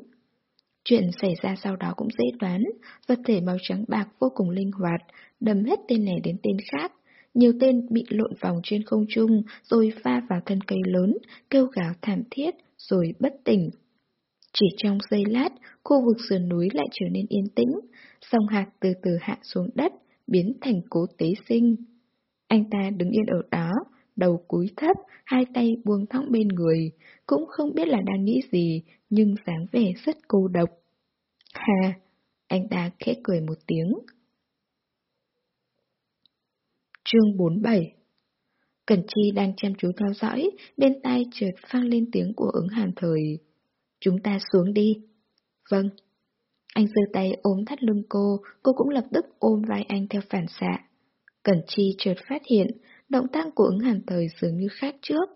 Chuyện xảy ra sau đó cũng dễ đoán, vật thể màu trắng bạc vô cùng linh hoạt, đâm hết tên này đến tên khác. Nhiều tên bị lộn vòng trên không trung, rồi pha vào thân cây lớn, kêu gào thảm thiết, rồi bất tỉnh. Chỉ trong giây lát, khu vực sườn núi lại trở nên yên tĩnh, sông hạt từ từ hạ xuống đất, biến thành cố tế sinh. Anh ta đứng yên ở đó, đầu cúi thấp, hai tay buông thõng bên người, cũng không biết là đang nghĩ gì, nhưng dáng vẻ rất cô độc. Hà, anh ta khẽ cười một tiếng. Chương 47 Cẩn Chi đang chăm chú theo dõi, bên tai chợt phang lên tiếng của ứng hàn thời. Chúng ta xuống đi. Vâng. Anh giơ tay ôm thắt lưng cô, cô cũng lập tức ôm vai anh theo phản xạ. Cẩn Chi chợt phát hiện, động tác của ứng hàn thời dường như khác trước.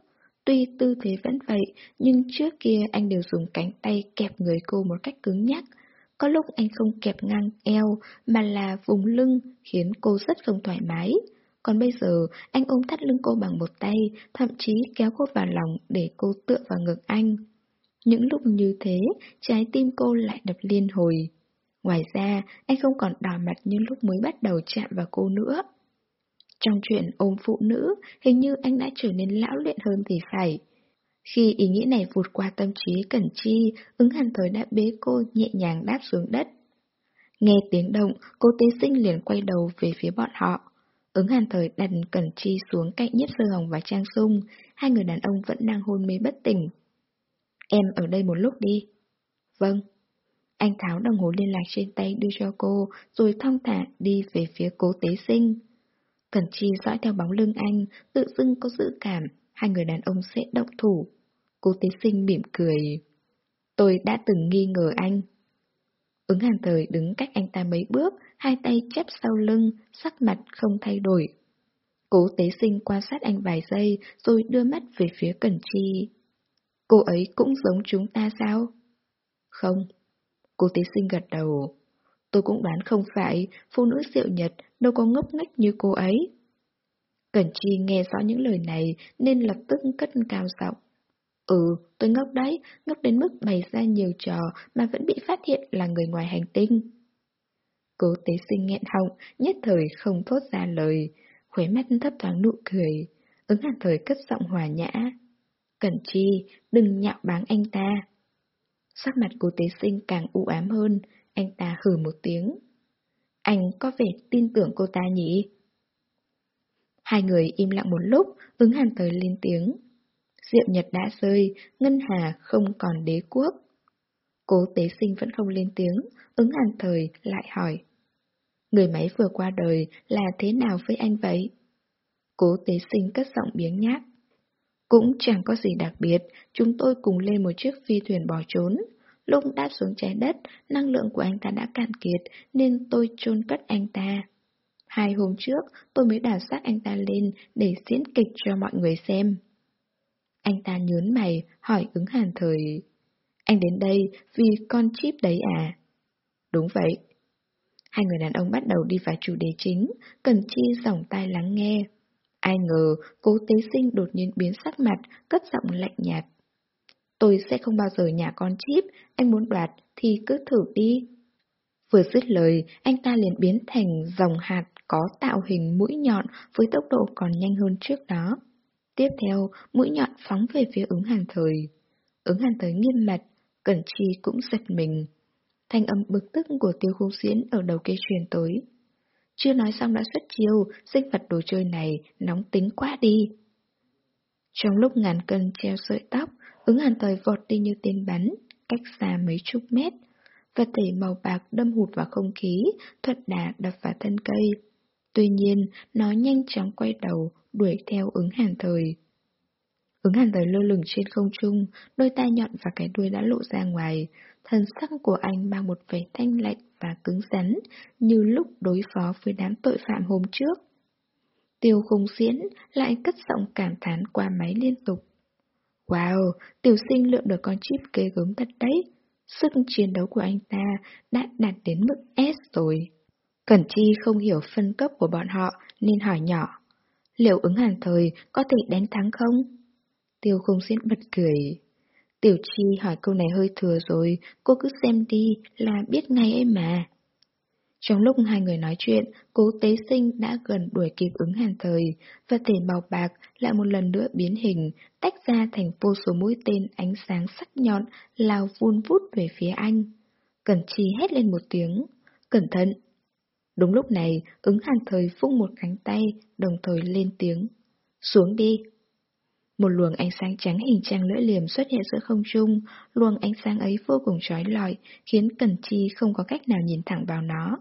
Tuy tư thế vẫn vậy, nhưng trước kia anh đều dùng cánh tay kẹp người cô một cách cứng nhắc. Có lúc anh không kẹp ngang eo, mà là vùng lưng, khiến cô rất không thoải mái. Còn bây giờ, anh ôm thắt lưng cô bằng một tay, thậm chí kéo cô vào lòng để cô tựa vào ngực anh. Những lúc như thế, trái tim cô lại đập liên hồi. Ngoài ra, anh không còn đỏ mặt như lúc mới bắt đầu chạm vào cô nữa. Trong chuyện ôm phụ nữ, hình như anh đã trở nên lão luyện hơn thì phải. Khi ý nghĩ này vụt qua tâm trí Cẩn Chi, ứng hàn thời đã bế cô nhẹ nhàng đáp xuống đất. Nghe tiếng động, cô tế sinh liền quay đầu về phía bọn họ. Ứng hàn thời đặt Cẩn Chi xuống cạnh Nhất Sơ Hồng và Trang Sung, hai người đàn ông vẫn đang hôn mê bất tỉnh. Em ở đây một lúc đi. Vâng. Anh tháo đồng hồ liên lạc trên tay đưa cho cô, rồi thong thả đi về phía cố tế sinh. Cẩn Chi dõi theo bóng lưng anh, tự dưng có dự cảm, hai người đàn ông sẽ động thủ. Cố tế sinh mỉm cười. Tôi đã từng nghi ngờ anh. Ứng hàn thời đứng cách anh ta mấy bước, hai tay chép sau lưng, sắc mặt không thay đổi. Cố tế sinh quan sát anh vài giây, rồi đưa mắt về phía Cẩn Chi. Cô ấy cũng giống chúng ta sao? Không. Cô tế sinh gật đầu. Tôi cũng đoán không phải, phụ nữ diệu nhật đâu có ngốc nghếch như cô ấy. Cẩn Chi nghe rõ những lời này nên lập tức cất cao giọng. Ừ, tôi ngốc đấy, ngốc đến mức bày ra nhiều trò mà vẫn bị phát hiện là người ngoài hành tinh. Cố tế sinh nghẹn họng, nhất thời không thốt ra lời, khuế mắt thấp thoáng nụ cười, ứng hàn thời cất giọng hòa nhã. Cẩn chi, đừng nhạo báng anh ta. Sắc mặt cố tế sinh càng u ám hơn, anh ta hừ một tiếng. Anh có vẻ tin tưởng cô ta nhỉ? Hai người im lặng một lúc, ứng hàn thời lên tiếng. diệm Nhật đã rơi, Ngân Hà không còn đế quốc. Cố tế sinh vẫn không lên tiếng, ứng hàn thời lại hỏi. Người máy vừa qua đời là thế nào với anh vậy? Cố tế sinh cất giọng biếng nhác. Cũng chẳng có gì đặc biệt, chúng tôi cùng lên một chiếc phi thuyền bỏ trốn. Lúc đáp xuống trái đất, năng lượng của anh ta đã cạn kiệt, nên tôi chôn cất anh ta. Hai hôm trước, tôi mới đào xác anh ta lên để diễn kịch cho mọi người xem. Anh ta nhớn mày, hỏi ứng hàn thời. Anh đến đây vì con chip đấy à? Đúng vậy. Hai người đàn ông bắt đầu đi vào chủ đề chính, Cần Chi dòng tai lắng nghe. Ai ngờ, cố tế sinh đột nhiên biến sắc mặt, cất giọng lạnh nhạt. Tôi sẽ không bao giờ nhả con chip, anh muốn đoạt thì cứ thử đi. Vừa dứt lời, anh ta liền biến thành dòng hạt có tạo hình mũi nhọn với tốc độ còn nhanh hơn trước đó. Tiếp theo, mũi nhọn phóng về phía ứng hàn thời. Ứng hàn thời nghiêm mặt, Cẩn Chi cũng giật mình. Thanh âm bực tức của tiêu khung diễn ở đầu kia truyền tới. Chưa nói xong đã xuất chiêu, sinh vật đồ chơi này nóng tính quá đi. Trong lúc ngàn cân treo sợi tóc, ứng hàn thời vọt đi như tên bắn, cách xa mấy chục mét. Vật thể màu bạc đâm hụt vào không khí, thuật đà đập vào thân cây. Tuy nhiên, nó nhanh chóng quay đầu, đuổi theo ứng hàn thời. Ứng hàn thời lơ lửng trên không trung, đôi tai nhọn và cái đuôi đã lộ ra ngoài. Thần sắc của anh mang một vẻ thanh lạnh và cứng rắn, như lúc đối phó với đám tội phạm hôm trước. Tiêu khung diễn lại cất giọng cảm thán qua máy liên tục. Wow, tiểu sinh lượm được con chip kê gớm thật đấy. Sức chiến đấu của anh ta đã đạt đến mức S rồi. Cẩn Chi không hiểu phân cấp của bọn họ nên hỏi nhỏ. Liệu ứng hàn thời có thể đánh thắng không? Tiêu không diễn bật cười. Tiểu Chi hỏi câu này hơi thừa rồi, cô cứ xem đi là biết ngay ấy mà. Trong lúc hai người nói chuyện, cố tế sinh đã gần đuổi kịp ứng hàn thời, và thể màu bạc lại một lần nữa biến hình, tách ra thành vô số mũi tên ánh sáng sắc nhọn, lao vun vút về phía anh. Cẩn chi hét lên một tiếng, cẩn thận. Đúng lúc này, ứng hàn thời phung một cánh tay, đồng thời lên tiếng. Xuống đi. Một luồng ánh sáng trắng hình trang lưỡi liềm xuất hiện giữa không trung, luồng ánh sáng ấy vô cùng trói lọi, khiến Cẩn Chi không có cách nào nhìn thẳng vào nó.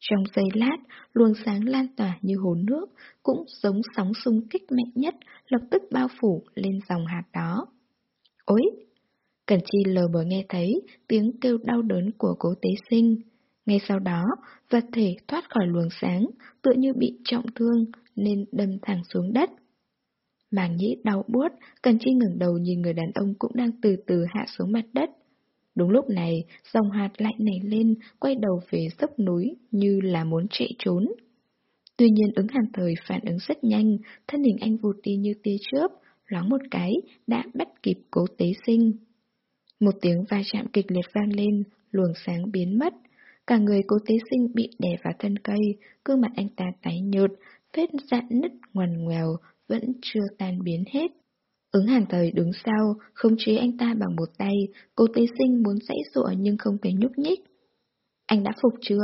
Trong giây lát, luồng sáng lan tỏa như hồ nước, cũng giống sóng xung kích mạnh nhất, lập tức bao phủ lên dòng hạt đó. Ôi! Cẩn Chi lờ bờ nghe thấy tiếng kêu đau đớn của cố tế sinh. Ngay sau đó, vật thể thoát khỏi luồng sáng, tựa như bị trọng thương nên đâm thẳng xuống đất. Màng nhĩ đau buốt, Cần Chi ngẩng đầu nhìn người đàn ông cũng đang từ từ hạ xuống mặt đất. Đúng lúc này, dòng hạt lại nảy lên, quay đầu về dốc núi như là muốn chạy trốn. Tuy nhiên ứng hàn thời phản ứng rất nhanh, thân hình anh vụt đi như tia chớp, loáng một cái, đã bắt kịp cố tế sinh. Một tiếng va chạm kịch liệt vang lên, luồng sáng biến mất. Cả người cố tế sinh bị đè vào thân cây, gương mặt anh ta tái nhợt, vết dạn nứt ngoằn ngoèo, vẫn chưa tan biến hết. Ứng hàn thời đứng sau, không chế anh ta bằng một tay, cô tế sinh muốn dãy dụa nhưng không thể nhúc nhích. Anh đã phục chưa?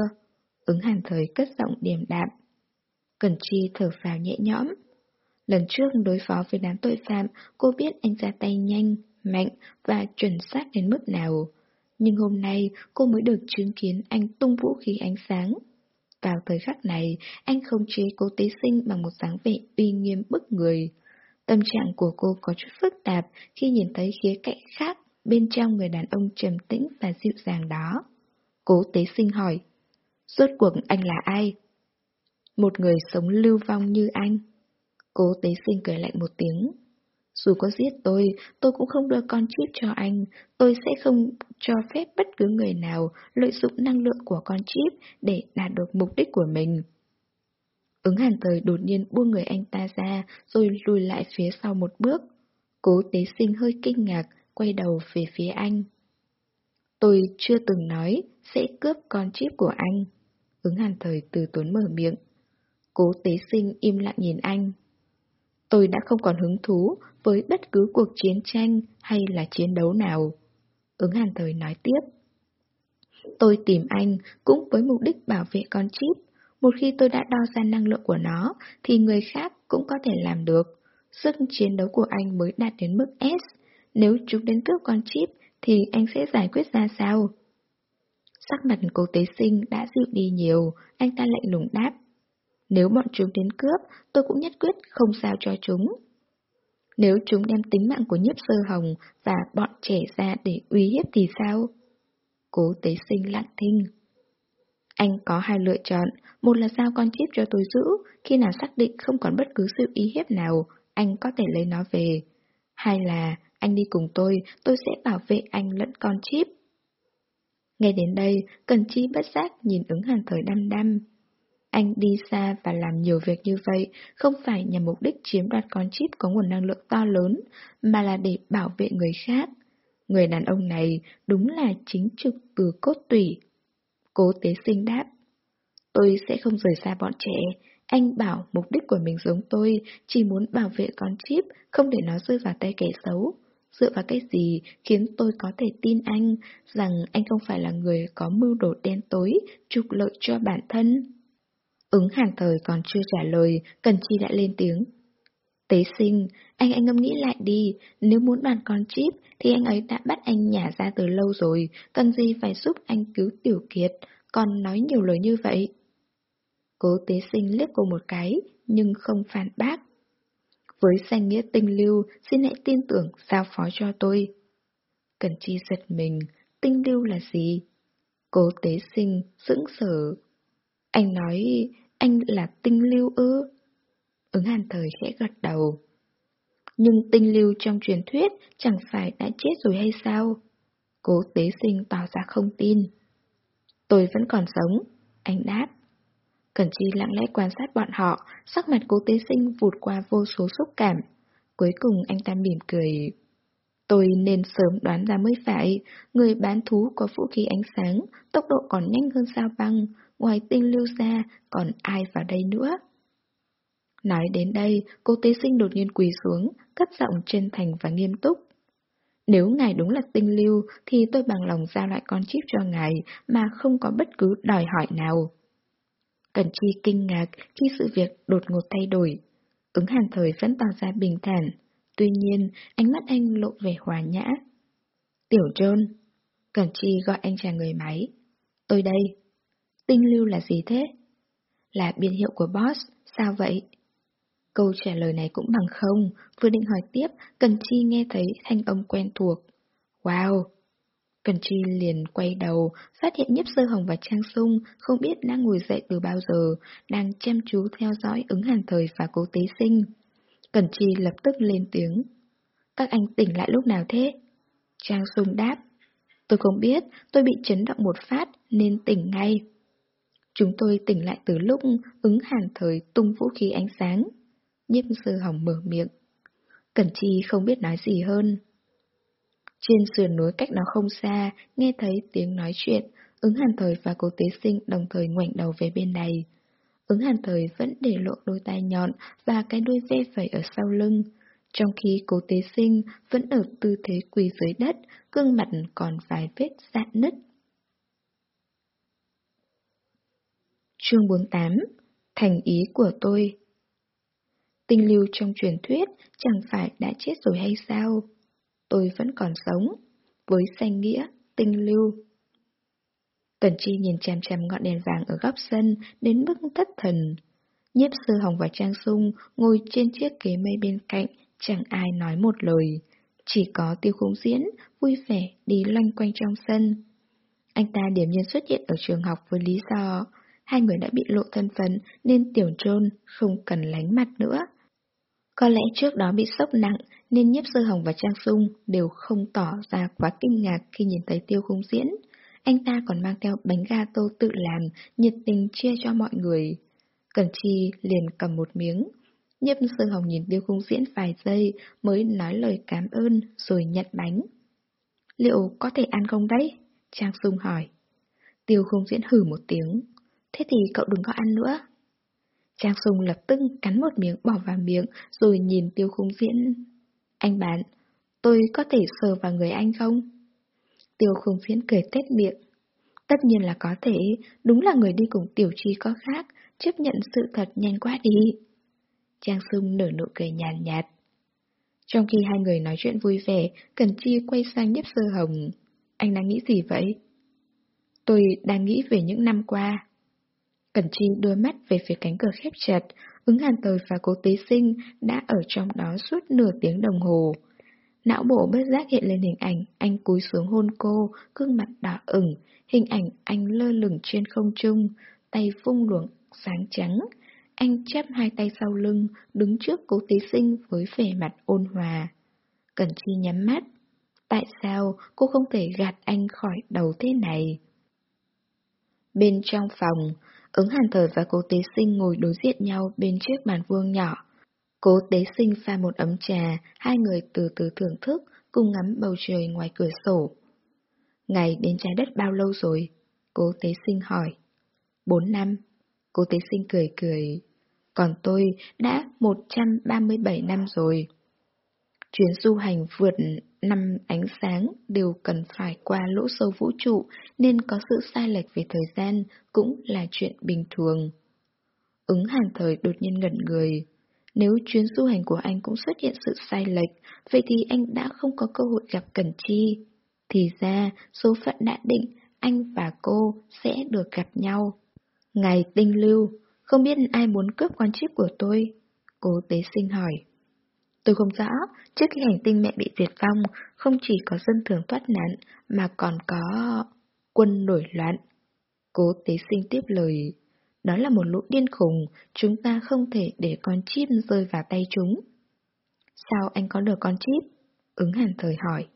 Ứng hàn thời cất giọng điềm đạm. Cẩn Chi thở phào nhẹ nhõm. Lần trước đối phó với đám tội phạm, cô biết anh ra tay nhanh, mạnh và chuẩn xác đến mức nào. Nhưng hôm nay cô mới được chứng kiến anh tung vũ khí ánh sáng. Vào thời khắc này, anh không chế cô tế sinh bằng một dáng vẻ uy nghiêm bức người. Tâm trạng của cô có chút phức tạp khi nhìn thấy khía cạnh khác bên trong người đàn ông trầm tĩnh và dịu dàng đó. Cố tế sinh hỏi, rốt cuộc anh là ai? Một người sống lưu vong như anh. Cố tế sinh cười lạnh một tiếng. Dù có giết tôi, tôi cũng không đưa con chip cho anh. Tôi sẽ không cho phép bất cứ người nào lợi dụng năng lượng của con chip để đạt được mục đích của mình. Ứng hàn thời đột nhiên buông người anh ta ra, rồi lùi lại phía sau một bước. Cố tế sinh hơi kinh ngạc, quay đầu về phía anh. Tôi chưa từng nói sẽ cướp con chip của anh. Ứng hàn thời từ tốn mở miệng. Cố tế sinh im lặng nhìn anh. Tôi đã không còn hứng thú với bất cứ cuộc chiến tranh hay là chiến đấu nào. Ứng hàn thời nói tiếp. Tôi tìm anh cũng với mục đích bảo vệ con chip. Một khi tôi đã đo ra năng lượng của nó, thì người khác cũng có thể làm được. Sức chiến đấu của anh mới đạt đến mức S. Nếu chúng đến cướp con chip, thì anh sẽ giải quyết ra sao? Sắc mặt cô tế sinh đã dịu đi nhiều, anh ta lạnh lùng đáp. Nếu bọn chúng đến cướp, tôi cũng nhất quyết không sao cho chúng. Nếu chúng đem tính mạng của nhiếp sơ hồng và bọn trẻ ra để uy hiếp thì sao? Cố tế sinh lặng thinh. Anh có hai lựa chọn, một là giao con chip cho tôi giữ, khi nào xác định không còn bất cứ sự ý hiếp nào, anh có thể lấy nó về. Hai là, anh đi cùng tôi, tôi sẽ bảo vệ anh lẫn con chip. Nghe đến đây, Cần Chi bất giác nhìn ứng hàn thời đăm đăm. Anh đi xa và làm nhiều việc như vậy không phải nhằm mục đích chiếm đoạt con chip có nguồn năng lượng to lớn, mà là để bảo vệ người khác. Người đàn ông này đúng là chính trực từ cốt tủy. Cố tế sinh đáp. Tôi sẽ không rời xa bọn trẻ. Anh bảo mục đích của mình giống tôi, chỉ muốn bảo vệ con chip, không để nó rơi vào tay kẻ xấu. Dựa vào cái gì khiến tôi có thể tin anh rằng anh không phải là người có mưu đồ đen tối, trục lợi cho bản thân? Ứng hàn thời còn chưa trả lời, Cần Chi đã lên tiếng. Tế sinh, anh anh ngâm nghĩ lại đi, nếu muốn bàn con chip thì anh ấy đã bắt anh nhả ra từ lâu rồi, cần gì phải giúp anh cứu tiểu kiệt, còn nói nhiều lời như vậy. Cố tế sinh liếc cô một cái, nhưng không phản bác. Với danh nghĩa tinh lưu, xin hãy tin tưởng giao phó cho tôi. Cần chi giật mình, tinh lưu là gì? Cố tế sinh, sững sở. Anh nói, anh là tinh lưu ư? Ứng hàn thời khẽ gật đầu. Nhưng tinh lưu trong truyền thuyết chẳng phải đã chết rồi hay sao? Cố tế sinh tỏ ra không tin. Tôi vẫn còn sống, anh đáp. Cẩn Chi lặng lẽ quan sát bọn họ, sắc mặt cố tế sinh vụt qua vô số xúc cảm. Cuối cùng anh ta mỉm cười. Tôi nên sớm đoán ra mới phải, người bán thú có vũ khí ánh sáng, tốc độ còn nhanh hơn sao băng, ngoài tinh lưu ra, còn ai vào đây nữa? Nói đến đây, cô tế sinh đột nhiên quỳ xuống, cất giọng chân thành và nghiêm túc. Nếu ngài đúng là tinh lưu, thì tôi bằng lòng giao lại con chip cho ngài mà không có bất cứ đòi hỏi nào. Cẩn Chi kinh ngạc khi sự việc đột ngột thay đổi. Ứng hàn thời vẫn tỏ ra bình thản, tuy nhiên ánh mắt anh lộ vẻ hòa nhã. Tiểu Trơn, Cẩn Chi gọi anh chàng người máy. Tôi đây. Tinh lưu là gì thế? Là biên hiệu của boss, sao vậy? Câu trả lời này cũng bằng không, vừa định hỏi tiếp, Cần Chi nghe thấy thanh âm quen thuộc. Wow! Cần Chi liền quay đầu, phát hiện nhiếp sơ hồng và Trang Sung không biết đang ngồi dậy từ bao giờ, đang chăm chú theo dõi ứng hàn thời và cố tế sinh. Cần Chi lập tức lên tiếng. Các anh tỉnh lại lúc nào thế? Trang Sung đáp. Tôi không biết, tôi bị chấn động một phát nên tỉnh ngay. Chúng tôi tỉnh lại từ lúc ứng hàn thời tung vũ khí ánh sáng. Nhiếp sư hỏng mở miệng. Cẩn Chi không biết nói gì hơn. Trên sườn núi cách đó không xa, nghe thấy tiếng nói chuyện, ứng hàn thời và cố tế sinh đồng thời ngoảnh đầu về bên này. Ứng hàn thời vẫn để lộ đôi tai nhọn và cái đuôi ve vẩy ở sau lưng, trong khi cố tế sinh vẫn ở tư thế quỳ dưới đất, gương mặt còn vài vết dạn nứt. Chương 48 Thành ý của tôi Tinh lưu trong truyền thuyết chẳng phải đã chết rồi hay sao? Tôi vẫn còn sống, với danh nghĩa, tinh lưu. Tần Chi nhìn chằm chằm ngọn đèn vàng ở góc sân, đến mức thất thần. Nhiếp sư hồng và Trang Sung ngồi trên chiếc ghế mây bên cạnh, chẳng ai nói một lời. Chỉ có tiêu khung diễn, vui vẻ, đi loanh quanh trong sân. Anh ta điểm nhiên xuất hiện ở trường học với lý do hai người đã bị lộ thân phận nên tiểu trôn không cần lánh mặt nữa. Có lẽ trước đó bị sốc nặng nên nhiếp sơ hồng và Trang Sung đều không tỏ ra quá kinh ngạc khi nhìn thấy tiêu khung diễn. Anh ta còn mang theo bánh gato tự làm, nhiệt tình chia cho mọi người. Cần Chi liền cầm một miếng. nhâm sơ hồng nhìn tiêu khung diễn vài giây mới nói lời cảm ơn rồi nhận bánh. Liệu có thể ăn không đấy? Trang Sung hỏi. Tiêu khung diễn hử một tiếng. Thế thì cậu đừng có ăn nữa. Trang Sung lập tức cắn một miếng bỏ vào miệng rồi nhìn tiêu khung diễn. Anh bạn, tôi có thể sờ vào người anh không? Tiêu không phiến cười tết miệng. Tất nhiên là có thể, đúng là người đi cùng tiểu chi có khác, chấp nhận sự thật nhanh quá đi. Trang Sung nở nụ cười nhàn nhạt, nhạt. Trong khi hai người nói chuyện vui vẻ, Cần Chi quay sang nhấp sơ hồng. Anh đang nghĩ gì vậy? Tôi đang nghĩ về những năm qua. Cẩn Chi đưa mắt về phía cánh cửa khép chặt, ứng hàn tời và cố tế sinh đã ở trong đó suốt nửa tiếng đồng hồ. Não bộ bất giác hiện lên hình ảnh, anh cúi xuống hôn cô, gương mặt đỏ ửng, hình ảnh anh lơ lửng trên không trung, tay vung luồng sáng trắng. Anh chép hai tay sau lưng, đứng trước cố tí sinh với vẻ mặt ôn hòa. Cẩn Chi nhắm mắt. Tại sao cô không thể gạt anh khỏi đầu thế này? Bên trong phòng, Ứng hàn thời và cố tế sinh ngồi đối diện nhau bên chiếc bàn vuông nhỏ. Cố tế sinh pha một ấm trà, hai người từ từ thưởng thức, cùng ngắm bầu trời ngoài cửa sổ. Ngày đến trái đất bao lâu rồi? Cố tế sinh hỏi. Bốn năm. Cố tế sinh cười cười. Còn tôi đã 137 năm rồi. Chuyến du hành vượt năm ánh sáng đều cần phải qua lỗ sâu vũ trụ nên có sự sai lệch về thời gian cũng là chuyện bình thường. Ứng hàng thời đột nhiên ngẩn người. Nếu chuyến du hành của anh cũng xuất hiện sự sai lệch, vậy thì anh đã không có cơ hội gặp Cẩn Chi. Thì ra, số phận đã định, anh và cô sẽ được gặp nhau. Ngày tinh lưu, không biết ai muốn cướp con chip của tôi? Cô tế sinh hỏi. Tôi không rõ, trước khi hành tinh mẹ bị diệt vong, không chỉ có dân thường thoát nạn, mà còn có quân nổi loạn. Cố tế sinh tiếp lời. Đó là một lũ điên khùng, chúng ta không thể để con chip rơi vào tay chúng. Sao anh có được con chip? Ứng hàn thời hỏi.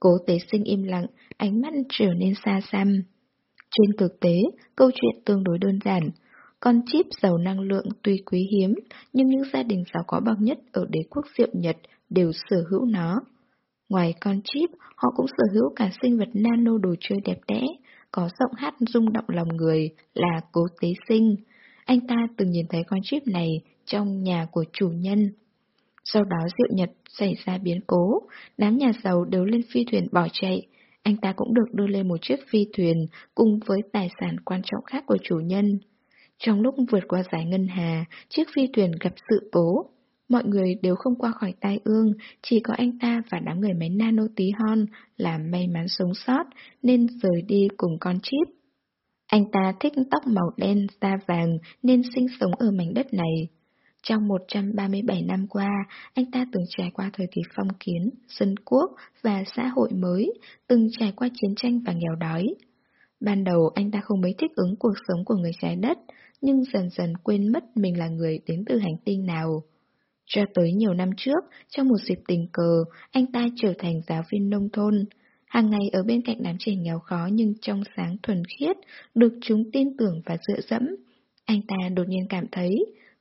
Cố tế sinh im lặng, ánh mắt trở nên xa xăm. Trên thực tế, câu chuyện tương đối đơn giản. Con chip giàu năng lượng tuy quý hiếm, nhưng những gia đình giàu có bậc nhất ở đế quốc diệu Nhật đều sở hữu nó. Ngoài con chip, họ cũng sở hữu cả sinh vật nano đồ chơi đẹp đẽ, có giọng hát rung động lòng người là cố tế sinh. Anh ta từng nhìn thấy con chip này trong nhà của chủ nhân. Sau đó Diệu Nhật xảy ra biến cố, đám nhà giàu đều lên phi thuyền bỏ chạy. Anh ta cũng được đưa lên một chiếc phi thuyền cùng với tài sản quan trọng khác của chủ nhân. Trong lúc vượt qua giải ngân hà, chiếc phi thuyền gặp sự cố. Mọi người đều không qua khỏi tai ương, chỉ có anh ta và đám người máy nano tí hon là may mắn sống sót nên rời đi cùng con chip. Anh ta thích tóc màu đen, da vàng nên sinh sống ở mảnh đất này. Trong 137 năm qua, anh ta từng trải qua thời kỳ phong kiến, dân quốc và xã hội mới, từng trải qua chiến tranh và nghèo đói. Ban đầu anh ta không mấy thích ứng cuộc sống của người trái đất, nhưng dần dần quên mất mình là người đến từ hành tinh nào. Cho tới nhiều năm trước, trong một dịp tình cờ, anh ta trở thành giáo viên nông thôn. Hàng ngày ở bên cạnh đám trẻ nghèo khó nhưng trong sáng thuần khiết, được chúng tin tưởng và dựa dẫm. Anh ta đột nhiên cảm thấy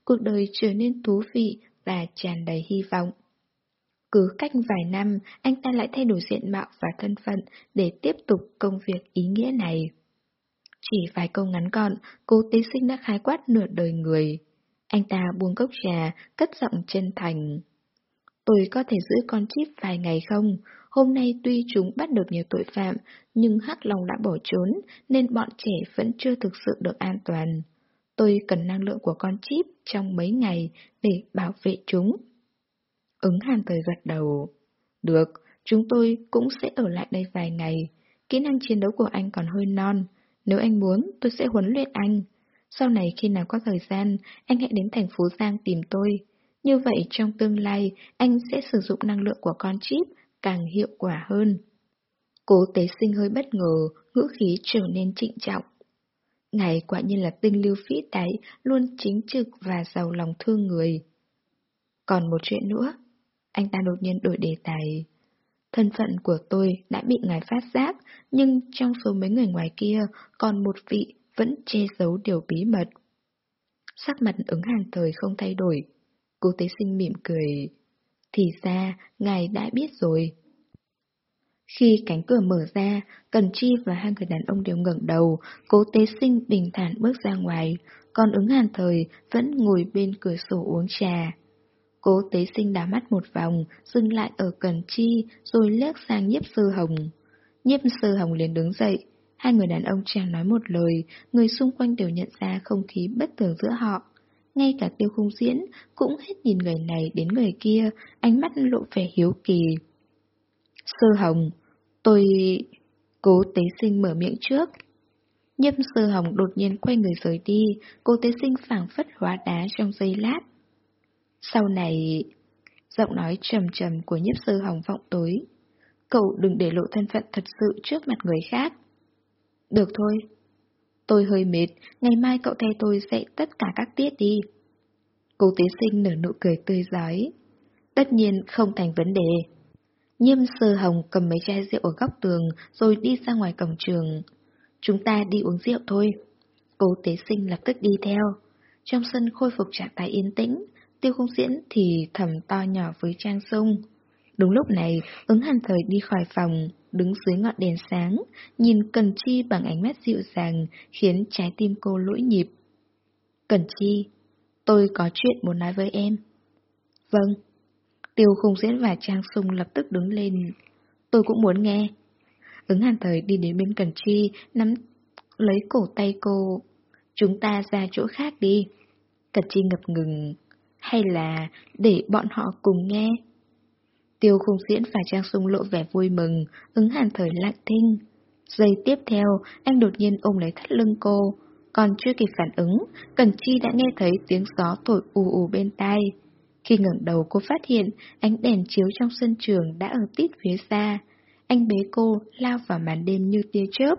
cuộc đời trở nên thú vị và tràn đầy hy vọng. Cứ cách vài năm, anh ta lại thay đổi diện mạo và thân phận để tiếp tục công việc ý nghĩa này. Chỉ vài câu ngắn gọn, cố tế sinh đã khái quát nửa đời người. Anh ta buông cốc trà, cất giọng chân thành. Tôi có thể giữ con chip vài ngày không? Hôm nay tuy chúng bắt được nhiều tội phạm, nhưng Hắc Long đã bỏ trốn, nên bọn trẻ vẫn chưa thực sự được an toàn. Tôi cần năng lượng của con chip trong mấy ngày để bảo vệ chúng. Ứng hàn thời gật đầu. Được, chúng tôi cũng sẽ ở lại đây vài ngày. Kỹ năng chiến đấu của anh còn hơi non. Nếu anh muốn, tôi sẽ huấn luyện anh. Sau này khi nào có thời gian, anh hãy đến thành phố Giang tìm tôi. Như vậy trong tương lai, anh sẽ sử dụng năng lượng của con chip càng hiệu quả hơn. Cố tế sinh hơi bất ngờ, ngữ khí trở nên trịnh trọng. Ngài quả nhiên là tinh lưu phí tái, luôn chính trực và giàu lòng thương người. Còn một chuyện nữa, anh ta đột nhiên đổi đề tài. Thân phận của tôi đã bị ngài phát giác, nhưng trong số mấy người ngoài kia còn một vị vẫn che giấu điều bí mật. Sắc mặt ứng hàng thời không thay đổi. Cô tế sinh mỉm cười. Thì ra, ngài đã biết rồi. Khi cánh cửa mở ra, Cần Chi và hai người đàn ông đều ngẩng đầu, cố tế sinh bình thản bước ra ngoài, còn ứng hàn thời vẫn ngồi bên cửa sổ uống trà. Cố tế sinh đá mắt một vòng, dừng lại ở Cần Chi, rồi liếc sang nhiếp sư hồng. Nhiếp sư hồng liền đứng dậy, hai người đàn ông chẳng nói một lời, người xung quanh đều nhận ra không khí bất thường giữa họ. Ngay cả tiêu khung diễn cũng hết nhìn người này đến người kia, ánh mắt lộ vẻ hiếu kỳ. Sơ hồng, tôi... Cố tế sinh mở miệng trước. Nhâm sơ hồng đột nhiên quay người rời đi, cố tế sinh phảng phất hóa đá trong giây lát. Sau này... Giọng nói trầm trầm của nhiếp sơ hồng vọng tối. Cậu đừng để lộ thân phận thật sự trước mặt người khác. Được thôi. Tôi hơi mệt, ngày mai cậu thay tôi dạy tất cả các tiết đi. Cô tế sinh nở nụ cười tươi giói. Tất nhiên không thành vấn đề. Nhiêm sơ hồng cầm mấy chai rượu ở góc tường rồi đi ra ngoài cổng trường. Chúng ta đi uống rượu thôi. cô tế sinh lập tức đi theo. Trong sân khôi phục trạng thái yên tĩnh, tiêu không diễn thì thầm to nhỏ với Trang Sung. Đúng lúc này, ứng hàn thời đi khỏi phòng, đứng dưới ngọn đèn sáng, nhìn Cần Chi bằng ánh mắt dịu dàng, khiến trái tim cô lỗi nhịp. Cần Chi, tôi có chuyện muốn nói với em. Vâng. Tiêu khung diễn và Trang Sung lập tức đứng lên. Tôi cũng muốn nghe. Ứng hàn thời đi đến bên Cần Chi, nắm lấy cổ tay cô. Chúng ta ra chỗ khác đi. Cần Chi ngập ngừng. Hay là để bọn họ cùng nghe? Tiêu khung diễn và Trang Sung lộ vẻ vui mừng, ứng hàn thời lạnh thinh. Giây tiếp theo, anh đột nhiên ôm lấy thắt lưng cô. Còn chưa kịp phản ứng, Cần Chi đã nghe thấy tiếng gió thổi ù ù bên tai. Khi ngẩng đầu cô phát hiện ánh đèn chiếu trong sân trường đã ở tít phía xa. Anh bế cô lao vào màn đêm như tia chớp.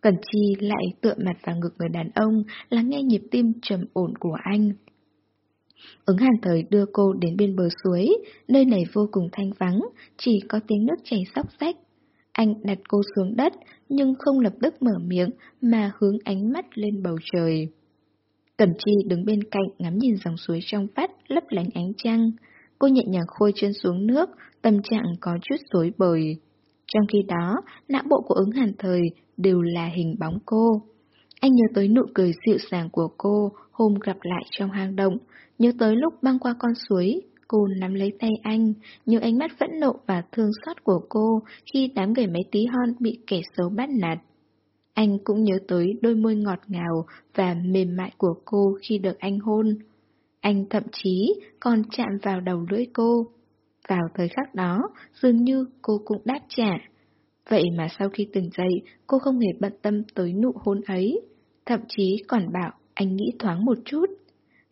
Cần Chi lại tựa mặt vào ngực người đàn ông, lắng nghe nhịp tim trầm ổn của anh. Ứng hàn thời đưa cô đến bên bờ suối, nơi này vô cùng thanh vắng, chỉ có tiếng nước chảy sóc sách. Anh đặt cô xuống đất, nhưng không lập tức mở miệng, mà hướng ánh mắt lên bầu trời. Cẩm Chi đứng bên cạnh ngắm nhìn dòng suối trong vắt, lấp lánh ánh trăng. Cô nhẹ nhàng khôi chân xuống nước, tâm trạng có chút rối bời. Trong khi đó, não bộ của ứng hàn thời đều là hình bóng cô. Anh nhớ tới nụ cười dịu dàng của cô hôm gặp lại trong hang động, nhớ tới lúc băng qua con suối, cô nắm lấy tay anh, nhớ ánh mắt phẫn nộ và thương xót của cô khi đám người mấy tí hon bị kẻ xấu bắt nạt. Anh cũng nhớ tới đôi môi ngọt ngào và mềm mại của cô khi được anh hôn. Anh thậm chí còn chạm vào đầu lưỡi cô. Vào thời khắc đó, dường như cô cũng đáp trả. Vậy mà sau khi từng dậy, cô không hề bận tâm tới nụ hôn ấy. Thậm chí còn bảo anh nghĩ thoáng một chút.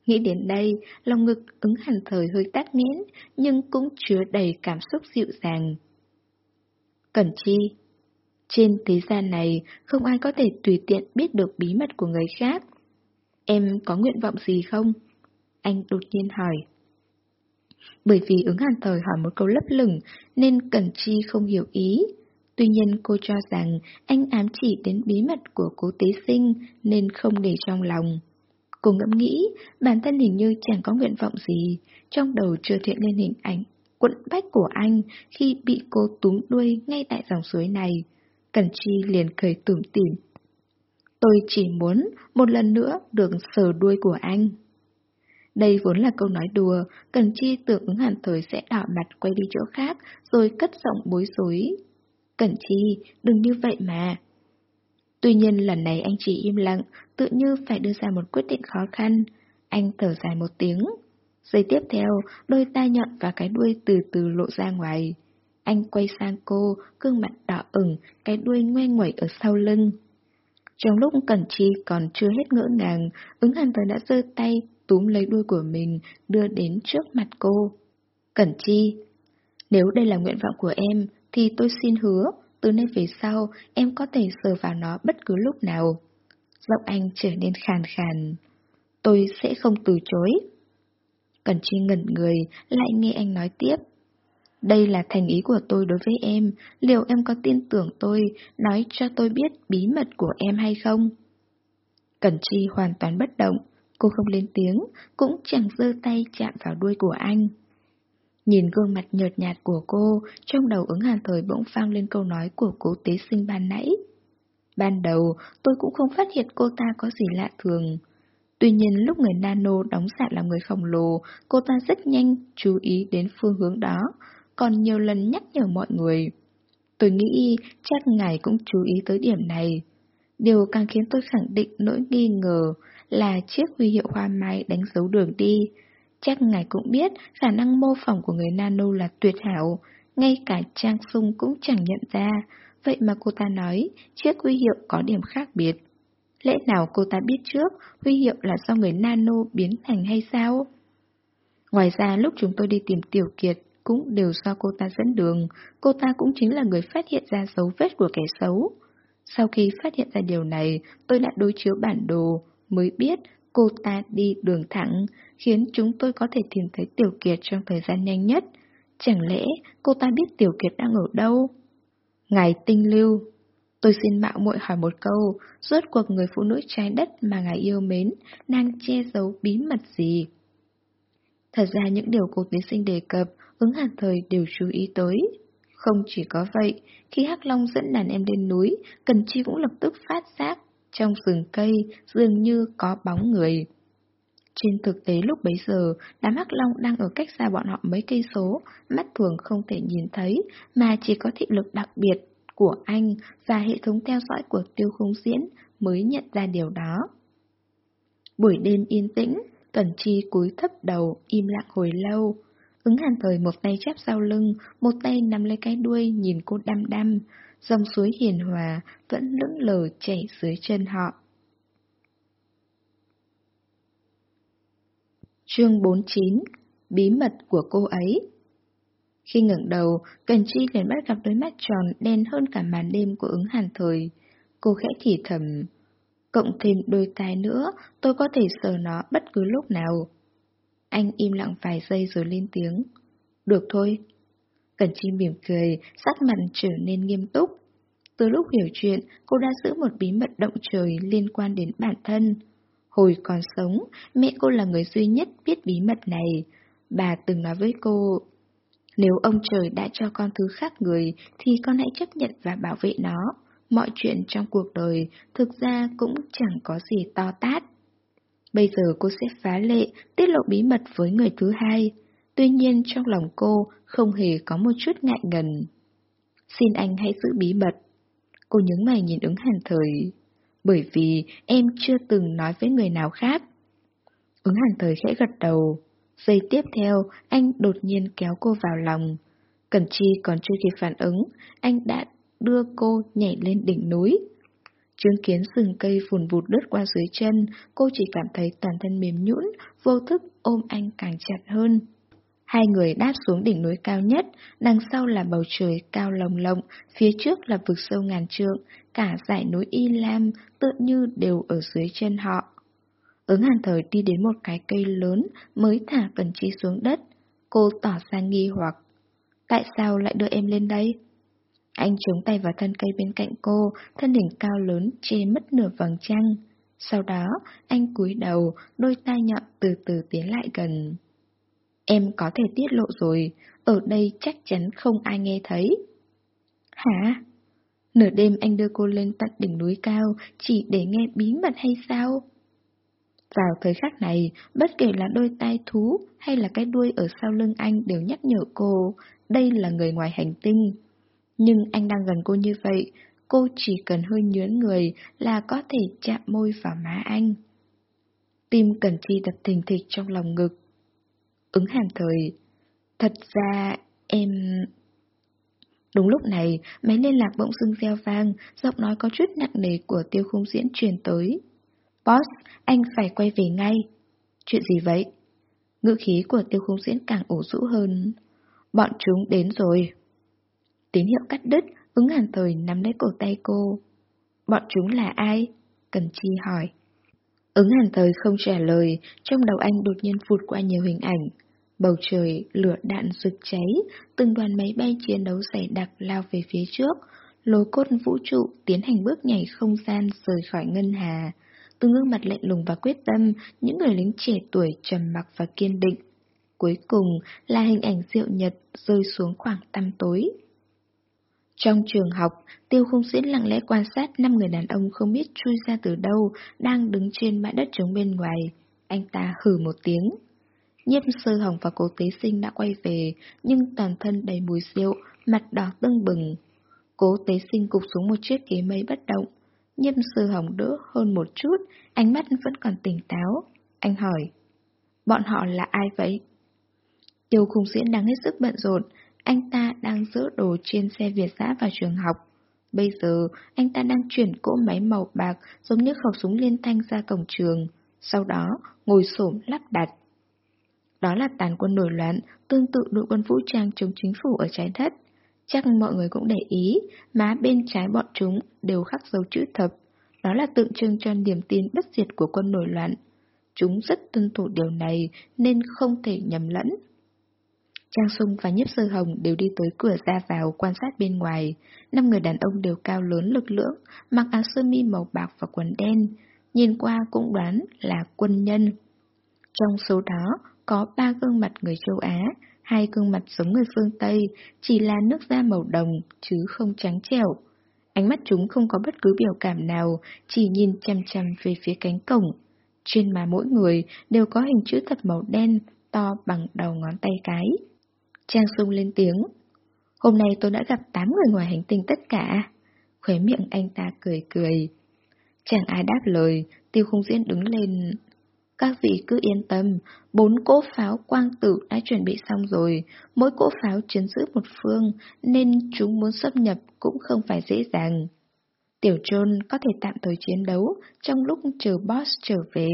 Nghĩ đến đây, lòng ngực ứng hẳn thời hơi tắt nghẽn, nhưng cũng chứa đầy cảm xúc dịu dàng. Cẩn chi Trên thế gian này, không ai có thể tùy tiện biết được bí mật của người khác. Em có nguyện vọng gì không? Anh đột nhiên hỏi. Bởi vì ứng hàn thời hỏi một câu lấp lửng, nên Cẩn Chi không hiểu ý. Tuy nhiên cô cho rằng anh ám chỉ đến bí mật của cố tế sinh nên không để trong lòng. Cô ngẫm nghĩ, bản thân hình như chẳng có nguyện vọng gì, trong đầu chưa hiện lên hình ảnh quận bách của anh khi bị cô túm đuôi ngay tại dòng suối này. Cần Chi liền cười tủm tỉm. Tôi chỉ muốn một lần nữa được sờ đuôi của anh. Đây vốn là câu nói đùa, Cần Chi tưởng ứng hàn thời sẽ đỏ mặt quay đi chỗ khác, rồi cất giọng bối rối. Cẩn Chi, đừng như vậy mà. Tuy nhiên lần này anh chỉ im lặng, tự như phải đưa ra một quyết định khó khăn. Anh thở dài một tiếng. Giây tiếp theo, đôi tai nhọn và cái đuôi từ từ lộ ra ngoài. Anh quay sang cô, gương mặt đỏ ửng, cái đuôi ngoe ngoẩy ở sau lưng. Trong lúc Cẩn Chi còn chưa hết ngỡ ngàng, ứng hàn thời đã giơ tay, túm lấy đuôi của mình, đưa đến trước mặt cô. Cẩn Chi, nếu đây là nguyện vọng của em, thì tôi xin hứa, từ nay về sau em có thể sờ vào nó bất cứ lúc nào. Giọng anh trở nên khàn khàn. Tôi sẽ không từ chối. Cần Chi ngẩn người, lại nghe anh nói tiếp. Đây là thành ý của tôi đối với em, liệu em có tin tưởng tôi, nói cho tôi biết bí mật của em hay không? Cẩn Chi hoàn toàn bất động, cô không lên tiếng, cũng chẳng giơ tay chạm vào đuôi của anh. Nhìn gương mặt nhợt nhạt của cô, trong đầu ứng hàn thời bỗng vang lên câu nói của cố tế sinh ban nãy. Ban đầu, tôi cũng không phát hiện cô ta có gì lạ thường. Tuy nhiên lúc người nano đóng giả là người khổng lồ, cô ta rất nhanh chú ý đến phương hướng đó, còn nhiều lần nhắc nhở mọi người. Tôi nghĩ chắc ngài cũng chú ý tới điểm này. Điều càng khiến tôi khẳng định nỗi nghi ngờ là chiếc huy hiệu hoa mai đánh dấu đường đi, Chắc ngài cũng biết khả năng mô phỏng của người nano là tuyệt hảo, ngay cả Trang Sung cũng chẳng nhận ra, vậy mà cô ta nói chiếc huy hiệu có điểm khác biệt. Lẽ nào cô ta biết trước huy hiệu là do người nano biến thành hay sao? Ngoài ra lúc chúng tôi đi tìm Tiểu Kiệt cũng đều do cô ta dẫn đường, cô ta cũng chính là người phát hiện ra dấu vết của kẻ xấu. Sau khi phát hiện ra điều này, tôi đã đối chiếu bản đồ, mới biết cô ta đi đường thẳng, khiến chúng tôi có thể tìm thấy Tiểu Kiệt trong thời gian nhanh nhất. Chẳng lẽ cô ta biết Tiểu Kiệt đang ở đâu? Ngài tinh lưu. Tôi xin mạo muội hỏi một câu, rốt cuộc người phụ nữ trái đất mà ngài yêu mến đang che giấu bí mật gì? Thật ra những điều cô tiến sinh đề cập ứng hàn thời đều chú ý tới. Không chỉ có vậy, khi Hắc Long dẫn đàn em lên núi, Cần Chi cũng lập tức phát giác, trong rừng cây dường như có bóng người. Trên thực tế lúc bấy giờ, đám Hắc Long đang ở cách xa bọn họ mấy cây số, mắt thường không thể nhìn thấy, mà chỉ có thị lực đặc biệt của anh và hệ thống theo dõi của tiêu khung diễn mới nhận ra điều đó. Buổi đêm yên tĩnh, Cẩn Chi cúi thấp đầu, im lặng hồi lâu. Ứng hàn thời một tay chép sau lưng, một tay nắm lấy cái đuôi nhìn cô đăm đăm. Dòng suối hiền hòa vẫn lững lờ chảy dưới chân họ. Chương 49 Bí mật của cô ấy Khi ngẩng đầu, Cần Chi liền bắt gặp đôi mắt tròn đen hơn cả màn đêm của ứng hàn thời. Cô khẽ thì thầm, cộng thêm đôi tai nữa, tôi có thể sờ nó bất cứ lúc nào. Anh im lặng vài giây rồi lên tiếng. Được thôi. Cẩn Chi mỉm cười, sắc mặt trở nên nghiêm túc. Từ lúc hiểu chuyện, cô đã giữ một bí mật động trời liên quan đến bản thân. Hồi còn sống, mẹ cô là người duy nhất biết bí mật này. Bà từng nói với cô, nếu ông trời đã cho con thứ khác người, thì con hãy chấp nhận và bảo vệ nó. Mọi chuyện trong cuộc đời thực ra cũng chẳng có gì to tát. Bây giờ cô sẽ phá lệ, tiết lộ bí mật với người thứ hai. Tuy nhiên trong lòng cô không hề có một chút ngại ngần. Xin anh hãy giữ bí mật. Cô nhướng mày nhìn ứng hàn thời. Bởi vì em chưa từng nói với người nào khác. Ứng hàn thời khẽ gật đầu. Giây tiếp theo, anh đột nhiên kéo cô vào lòng. Cẩn Chi còn chưa kịp phản ứng, anh đã đưa cô nhảy lên đỉnh núi. Chứng kiến rừng cây vùn vụt đứt qua dưới chân, cô chỉ cảm thấy toàn thân mềm nhũn, vô thức ôm anh càng chặt hơn. Hai người đáp xuống đỉnh núi cao nhất, đằng sau là bầu trời cao lồng lộng, phía trước là vực sâu ngàn trượng, cả dải núi Y Lam tựa như đều ở dưới chân họ. Ứng hàn thời đi đến một cái cây lớn mới thả Cần Chi xuống đất. Cô tỏ ra nghi hoặc. Tại sao lại đưa em lên đây? Anh chống tay vào thân cây bên cạnh cô, thân hình cao lớn che mất nửa vầng trăng. Sau đó, anh cúi đầu, đôi tai nhọn từ từ tiến lại gần. Em có thể tiết lộ rồi, ở đây chắc chắn không ai nghe thấy. Hả? Nửa đêm anh đưa cô lên tận đỉnh núi cao chỉ để nghe bí mật hay sao? Vào thời khắc này, bất kể là đôi tai thú hay là cái đuôi ở sau lưng anh đều nhắc nhở cô, đây là người ngoài hành tinh. Nhưng anh đang gần cô như vậy, cô chỉ cần hơi nhớn người là có thể chạm môi vào má anh. Tim Cần Chi đập thình thịch trong lòng ngực. Ứng hàn thời, thật ra em... Đúng lúc này, máy liên lạc bỗng dưng reo vang, giọng nói có chút nặng nề của tiêu khung diễn truyền tới. Boss, anh phải quay về ngay. Chuyện gì vậy? Ngữ khí của tiêu khung diễn càng ủ rũ hơn. Bọn chúng đến rồi. Tín hiệu cắt đứt, ứng hàn thời nắm lấy cổ tay cô. Bọn chúng là ai? Cần Chi hỏi. Ứng hàn thời không trả lời, trong đầu anh đột nhiên phụt qua nhiều hình ảnh. Bầu trời, lửa đạn rực cháy, từng đoàn máy bay chiến đấu dày đặc lao về phía trước, lối cốt vũ trụ tiến hành bước nhảy không gian rời khỏi ngân hà. Từng gương mặt lạnh lùng và quyết tâm, những người lính trẻ tuổi trầm mặc và kiên định. Cuối cùng là hình ảnh diệu nhật rơi xuống khoảng tăm tối. Trong trường học, Tiêu Khung Diễn lặng lẽ quan sát năm người đàn ông không biết chui ra từ đâu, đang đứng trên bãi đất trống bên ngoài. Anh ta hừ một tiếng. Nhiếp sơ hồng và cố tế sinh đã quay về, nhưng toàn thân đầy mùi rượu, mặt đỏ tưng bừng. Cố tế sinh cục xuống một chiếc ghế mây bất động. Nhiếp sơ hồng đỡ hơn một chút, ánh mắt vẫn còn tỉnh táo. Anh hỏi, bọn họ là ai vậy? Tiêu khung diễn đang hết sức bận rộn, anh ta đang dỡ đồ trên xe Việt giã vào trường học. Bây giờ, anh ta đang chuyển cỗ máy màu bạc giống như khẩu súng liên thanh ra cổng trường, sau đó ngồi xổm lắp đặt. Đó là tàn quân nổi loạn, tương tự đội quân vũ trang chống chính phủ ở trái đất. Chắc mọi người cũng để ý, má bên trái bọn chúng đều khắc dấu chữ thập. Đó là tượng trưng cho niềm tin bất diệt của quân nổi loạn. Chúng rất tuân thủ điều này nên không thể nhầm lẫn. Trang Sung và Nhiếp Sơ Hồng đều đi tới cửa ra vào quan sát bên ngoài. Năm người đàn ông đều cao lớn lực lưỡng, mặc áo sơ mi màu bạc và quần đen. Nhìn qua cũng đoán là quân nhân. Trong số đó có ba gương mặt người châu Á, hai gương mặt giống người phương Tây, chỉ là nước da màu đồng, chứ không trắng trẻo. Ánh mắt chúng không có bất cứ biểu cảm nào, chỉ nhìn chăm chăm về phía cánh cổng. Trên má mỗi người đều có hình chữ thập màu đen, to bằng đầu ngón tay cái. Trang sung lên tiếng. Hôm nay tôi đã gặp 8 người ngoài hành tinh tất cả. Khóe miệng anh ta cười cười. Chẳng ai đáp lời, tiêu không diễn đứng lên. Các vị cứ yên tâm, bốn cỗ pháo quang tử đã chuẩn bị xong rồi, mỗi cỗ pháo chiến giữ một phương, nên chúng muốn xâm nhập cũng không phải dễ dàng. Tiểu Trôn có thể tạm thời chiến đấu trong lúc chờ boss trở về.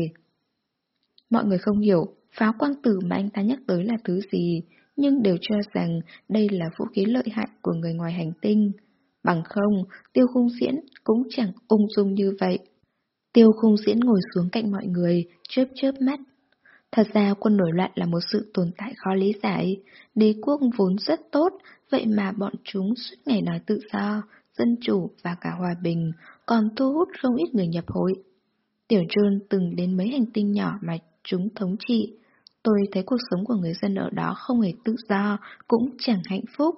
Mọi người không hiểu pháo quang tử mà anh ta nhắc tới là thứ gì, nhưng đều cho rằng đây là vũ khí lợi hại của người ngoài hành tinh. Bằng không, tiêu khung diễn cũng chẳng ung dung như vậy. Tiêu khung diễn ngồi xuống cạnh mọi người, chớp chớp mắt. Thật ra quân nổi loạn là một sự tồn tại khó lý giải. Đế quốc vốn rất tốt, vậy mà bọn chúng suốt ngày nói tự do, dân chủ và cả hòa bình, còn thu hút không ít người nhập hội. Tiểu trôn từng đến mấy hành tinh nhỏ mà chúng thống trị. Tôi thấy cuộc sống của người dân ở đó không hề tự do, cũng chẳng hạnh phúc.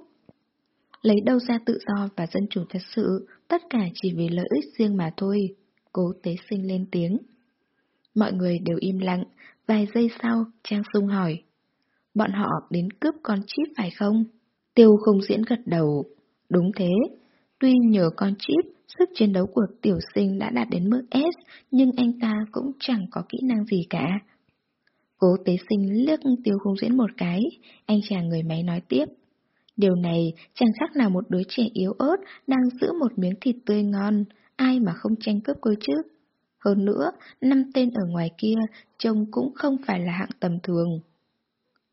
Lấy đâu ra tự do và dân chủ thật sự, tất cả chỉ vì lợi ích riêng mà thôi. Cố tế sinh lên tiếng. Mọi người đều im lặng, vài giây sau, Trang Sung hỏi. Bọn họ đến cướp con chip phải không? Tiêu không diễn gật đầu. Đúng thế, tuy nhờ con chip, sức chiến đấu của tiểu sinh đã đạt đến mức S, nhưng anh ta cũng chẳng có kỹ năng gì cả. Cố tế sinh liếc tiêu không diễn một cái, anh chàng người máy nói tiếp. Điều này chẳng khác nào một đứa trẻ yếu ớt đang giữ một miếng thịt tươi ngon, ai mà không tranh cướp cơ chứ. Hơn nữa, năm tên ở ngoài kia trông cũng không phải là hạng tầm thường.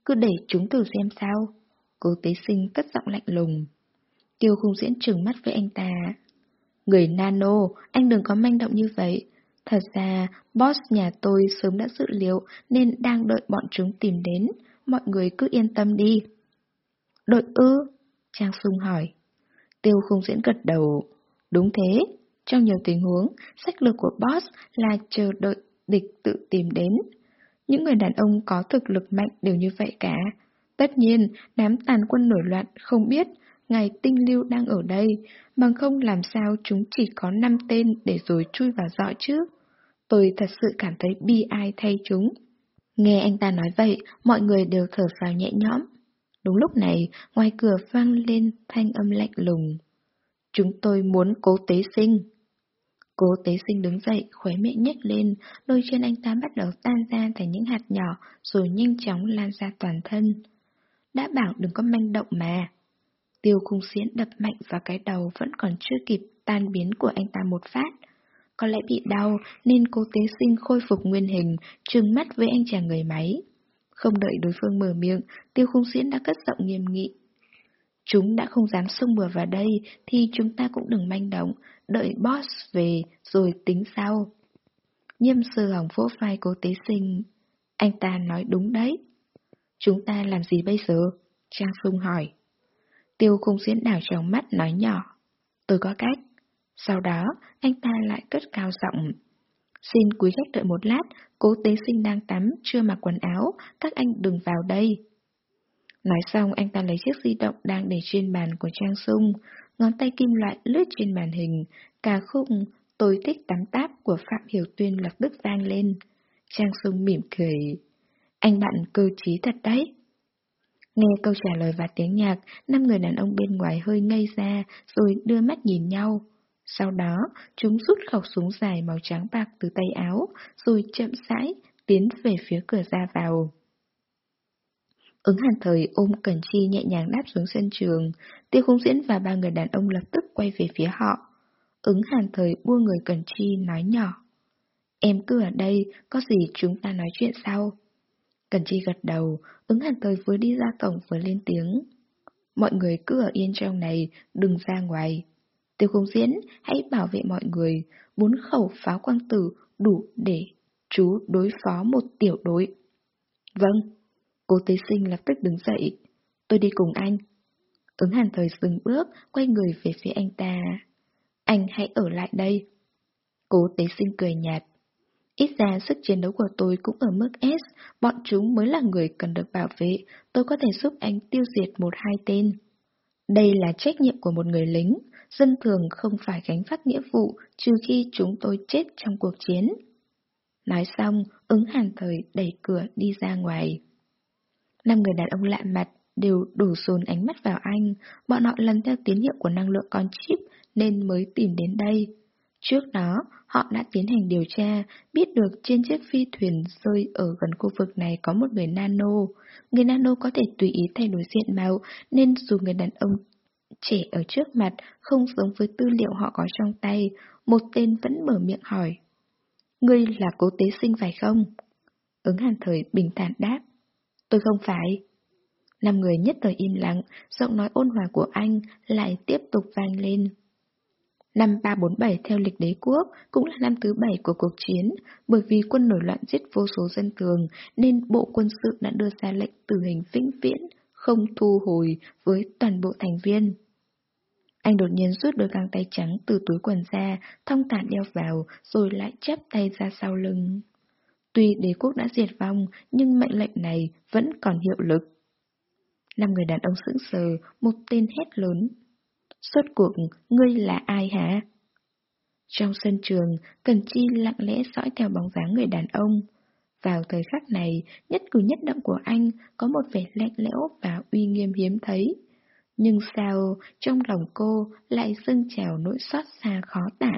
Cứ để chúng thử xem sao. Cố tế sinh cất giọng lạnh lùng. Tiêu khung diễn trừng mắt với anh ta. Người nano, anh đừng có manh động như vậy. Thật ra, boss nhà tôi sớm đã dự liệu nên đang đợi bọn chúng tìm đến. Mọi người cứ yên tâm đi. Đội ư? Trang Sung hỏi. Tiêu khung diễn gật đầu. Đúng thế, trong nhiều tình huống, sách lược của boss là chờ đợi địch tự tìm đến. Những người đàn ông có thực lực mạnh đều như vậy cả. Tất nhiên, đám tàn quân nổi loạn không biết ngài tinh lưu đang ở đây, bằng không làm sao chúng chỉ có 5 tên để rồi chui vào dõi chứ. Tôi thật sự cảm thấy bi ai thay chúng. Nghe anh ta nói vậy, mọi người đều thở phào nhẹ nhõm. Đúng lúc này, ngoài cửa vang lên thanh âm lạnh lùng. Chúng tôi muốn cố tế sinh. Cố tế sinh đứng dậy, khóe miệng nhếch lên, đôi chân anh ta bắt đầu tan ra thành những hạt nhỏ, rồi nhanh chóng lan ra toàn thân. Đã bảo đừng có manh động mà. Tiêu khung xiến đập mạnh vào cái đầu vẫn còn chưa kịp tan biến của anh ta một phát. Có lẽ bị đau nên cô tế sinh khôi phục nguyên hình, trừng mắt với anh chàng người máy. Không đợi đối phương mở miệng, tiêu khung diễn đã cất giọng nghiêm nghị. Chúng đã không dám xông bừa vào đây thì chúng ta cũng đừng manh động, đợi boss về rồi tính sau. Nhâm sư hỏng vỗ vai cố tế sinh. Anh ta nói đúng đấy. Chúng ta làm gì bây giờ? Trang Sung hỏi. Tiêu khung diễn đảo trong mắt nói nhỏ. Tôi có cách. Sau đó, anh ta lại cất cao giọng. Xin quý khách đợi một lát, cố tế sinh đang tắm, chưa mặc quần áo, các anh đừng vào đây. Nói xong anh ta lấy chiếc di động đang để trên bàn của Trang Sung, ngón tay kim loại lướt trên màn hình, cả khúc tôi thích tắm táp của Phạm Hiểu Tuyên lập tức vang lên. Trang Sung mỉm cười. Anh bạn cơ trí thật đấy. Nghe câu trả lời và tiếng nhạc, năm người đàn ông bên ngoài hơi ngây ra rồi đưa mắt nhìn nhau. Sau đó, chúng rút khẩu súng dài màu trắng bạc từ tay áo, rồi chậm rãi tiến về phía cửa ra vào. Ứng hàn thời ôm Cẩn Chi nhẹ nhàng đáp xuống sân trường, tiêu khung diễn và ba người đàn ông lập tức quay về phía họ. Ứng hàn thời buông người Cẩn Chi nói nhỏ. Em cứ ở đây, có gì chúng ta nói chuyện sau. Cẩn Chi gật đầu, ứng hàn thời vừa đi ra cổng vừa lên tiếng. Mọi người cứ ở yên trong này, đừng ra ngoài. Tiêu công diễn, hãy bảo vệ mọi người, bốn khẩu pháo quang tử đủ để chú đối phó một tiểu đối. Vâng. Cô tế sinh lập tức đứng dậy. Tôi đi cùng anh. Ứng hàn thời dừng bước, quay người về phía anh ta. Anh hãy ở lại đây. Cố tế sinh cười nhạt. Ít ra sức chiến đấu của tôi cũng ở mức S, bọn chúng mới là người cần được bảo vệ, tôi có thể giúp anh tiêu diệt một hai tên. Đây là trách nhiệm của một người lính, dân thường không phải gánh vác nghĩa vụ trừ khi chúng tôi chết trong cuộc chiến. Nói xong, ứng hàn thời đẩy cửa đi ra ngoài. Năm người đàn ông lạ mặt đều đổ dồn ánh mắt vào anh, bọn họ lần theo tín hiệu của năng lượng con chip nên mới tìm đến đây. Trước đó, họ đã tiến hành điều tra, biết được trên chiếc phi thuyền rơi ở gần khu vực này có một người nano. Người nano có thể tùy ý thay đổi diện mạo, nên dù người đàn ông trẻ ở trước mặt không giống với tư liệu họ có trong tay, một tên vẫn mở miệng hỏi. Ngươi là cố tế sinh phải không? Ứng hàn thời bình thản đáp. Tôi không phải. Năm người nhất thời im lặng, giọng nói ôn hòa của anh lại tiếp tục vang lên. Năm 347 theo lịch đế quốc cũng là năm thứ bảy của cuộc chiến, bởi vì quân nổi loạn giết vô số dân thường nên Bộ Quân sự đã đưa ra lệnh tử hình vĩnh viễn, không thu hồi với toàn bộ thành viên. Anh đột nhiên rút đôi găng tay trắng từ túi quần ra, thong thả đeo vào, rồi lại chắp tay ra sau lưng. Tuy đế quốc đã diệt vong, nhưng mệnh lệnh này vẫn còn hiệu lực. Năm người đàn ông sững sờ, một tên hét lớn. Suốt cuộc, ngươi là ai hả? Trong sân trường, Cần Chi lặng lẽ dõi theo bóng dáng người đàn ông. Vào thời khắc này, nhất cử nhất động của anh có một vẻ lạnh lẽo và uy nghiêm hiếm thấy. Nhưng sao trong lòng cô lại dâng trào nỗi xót xa khó tả?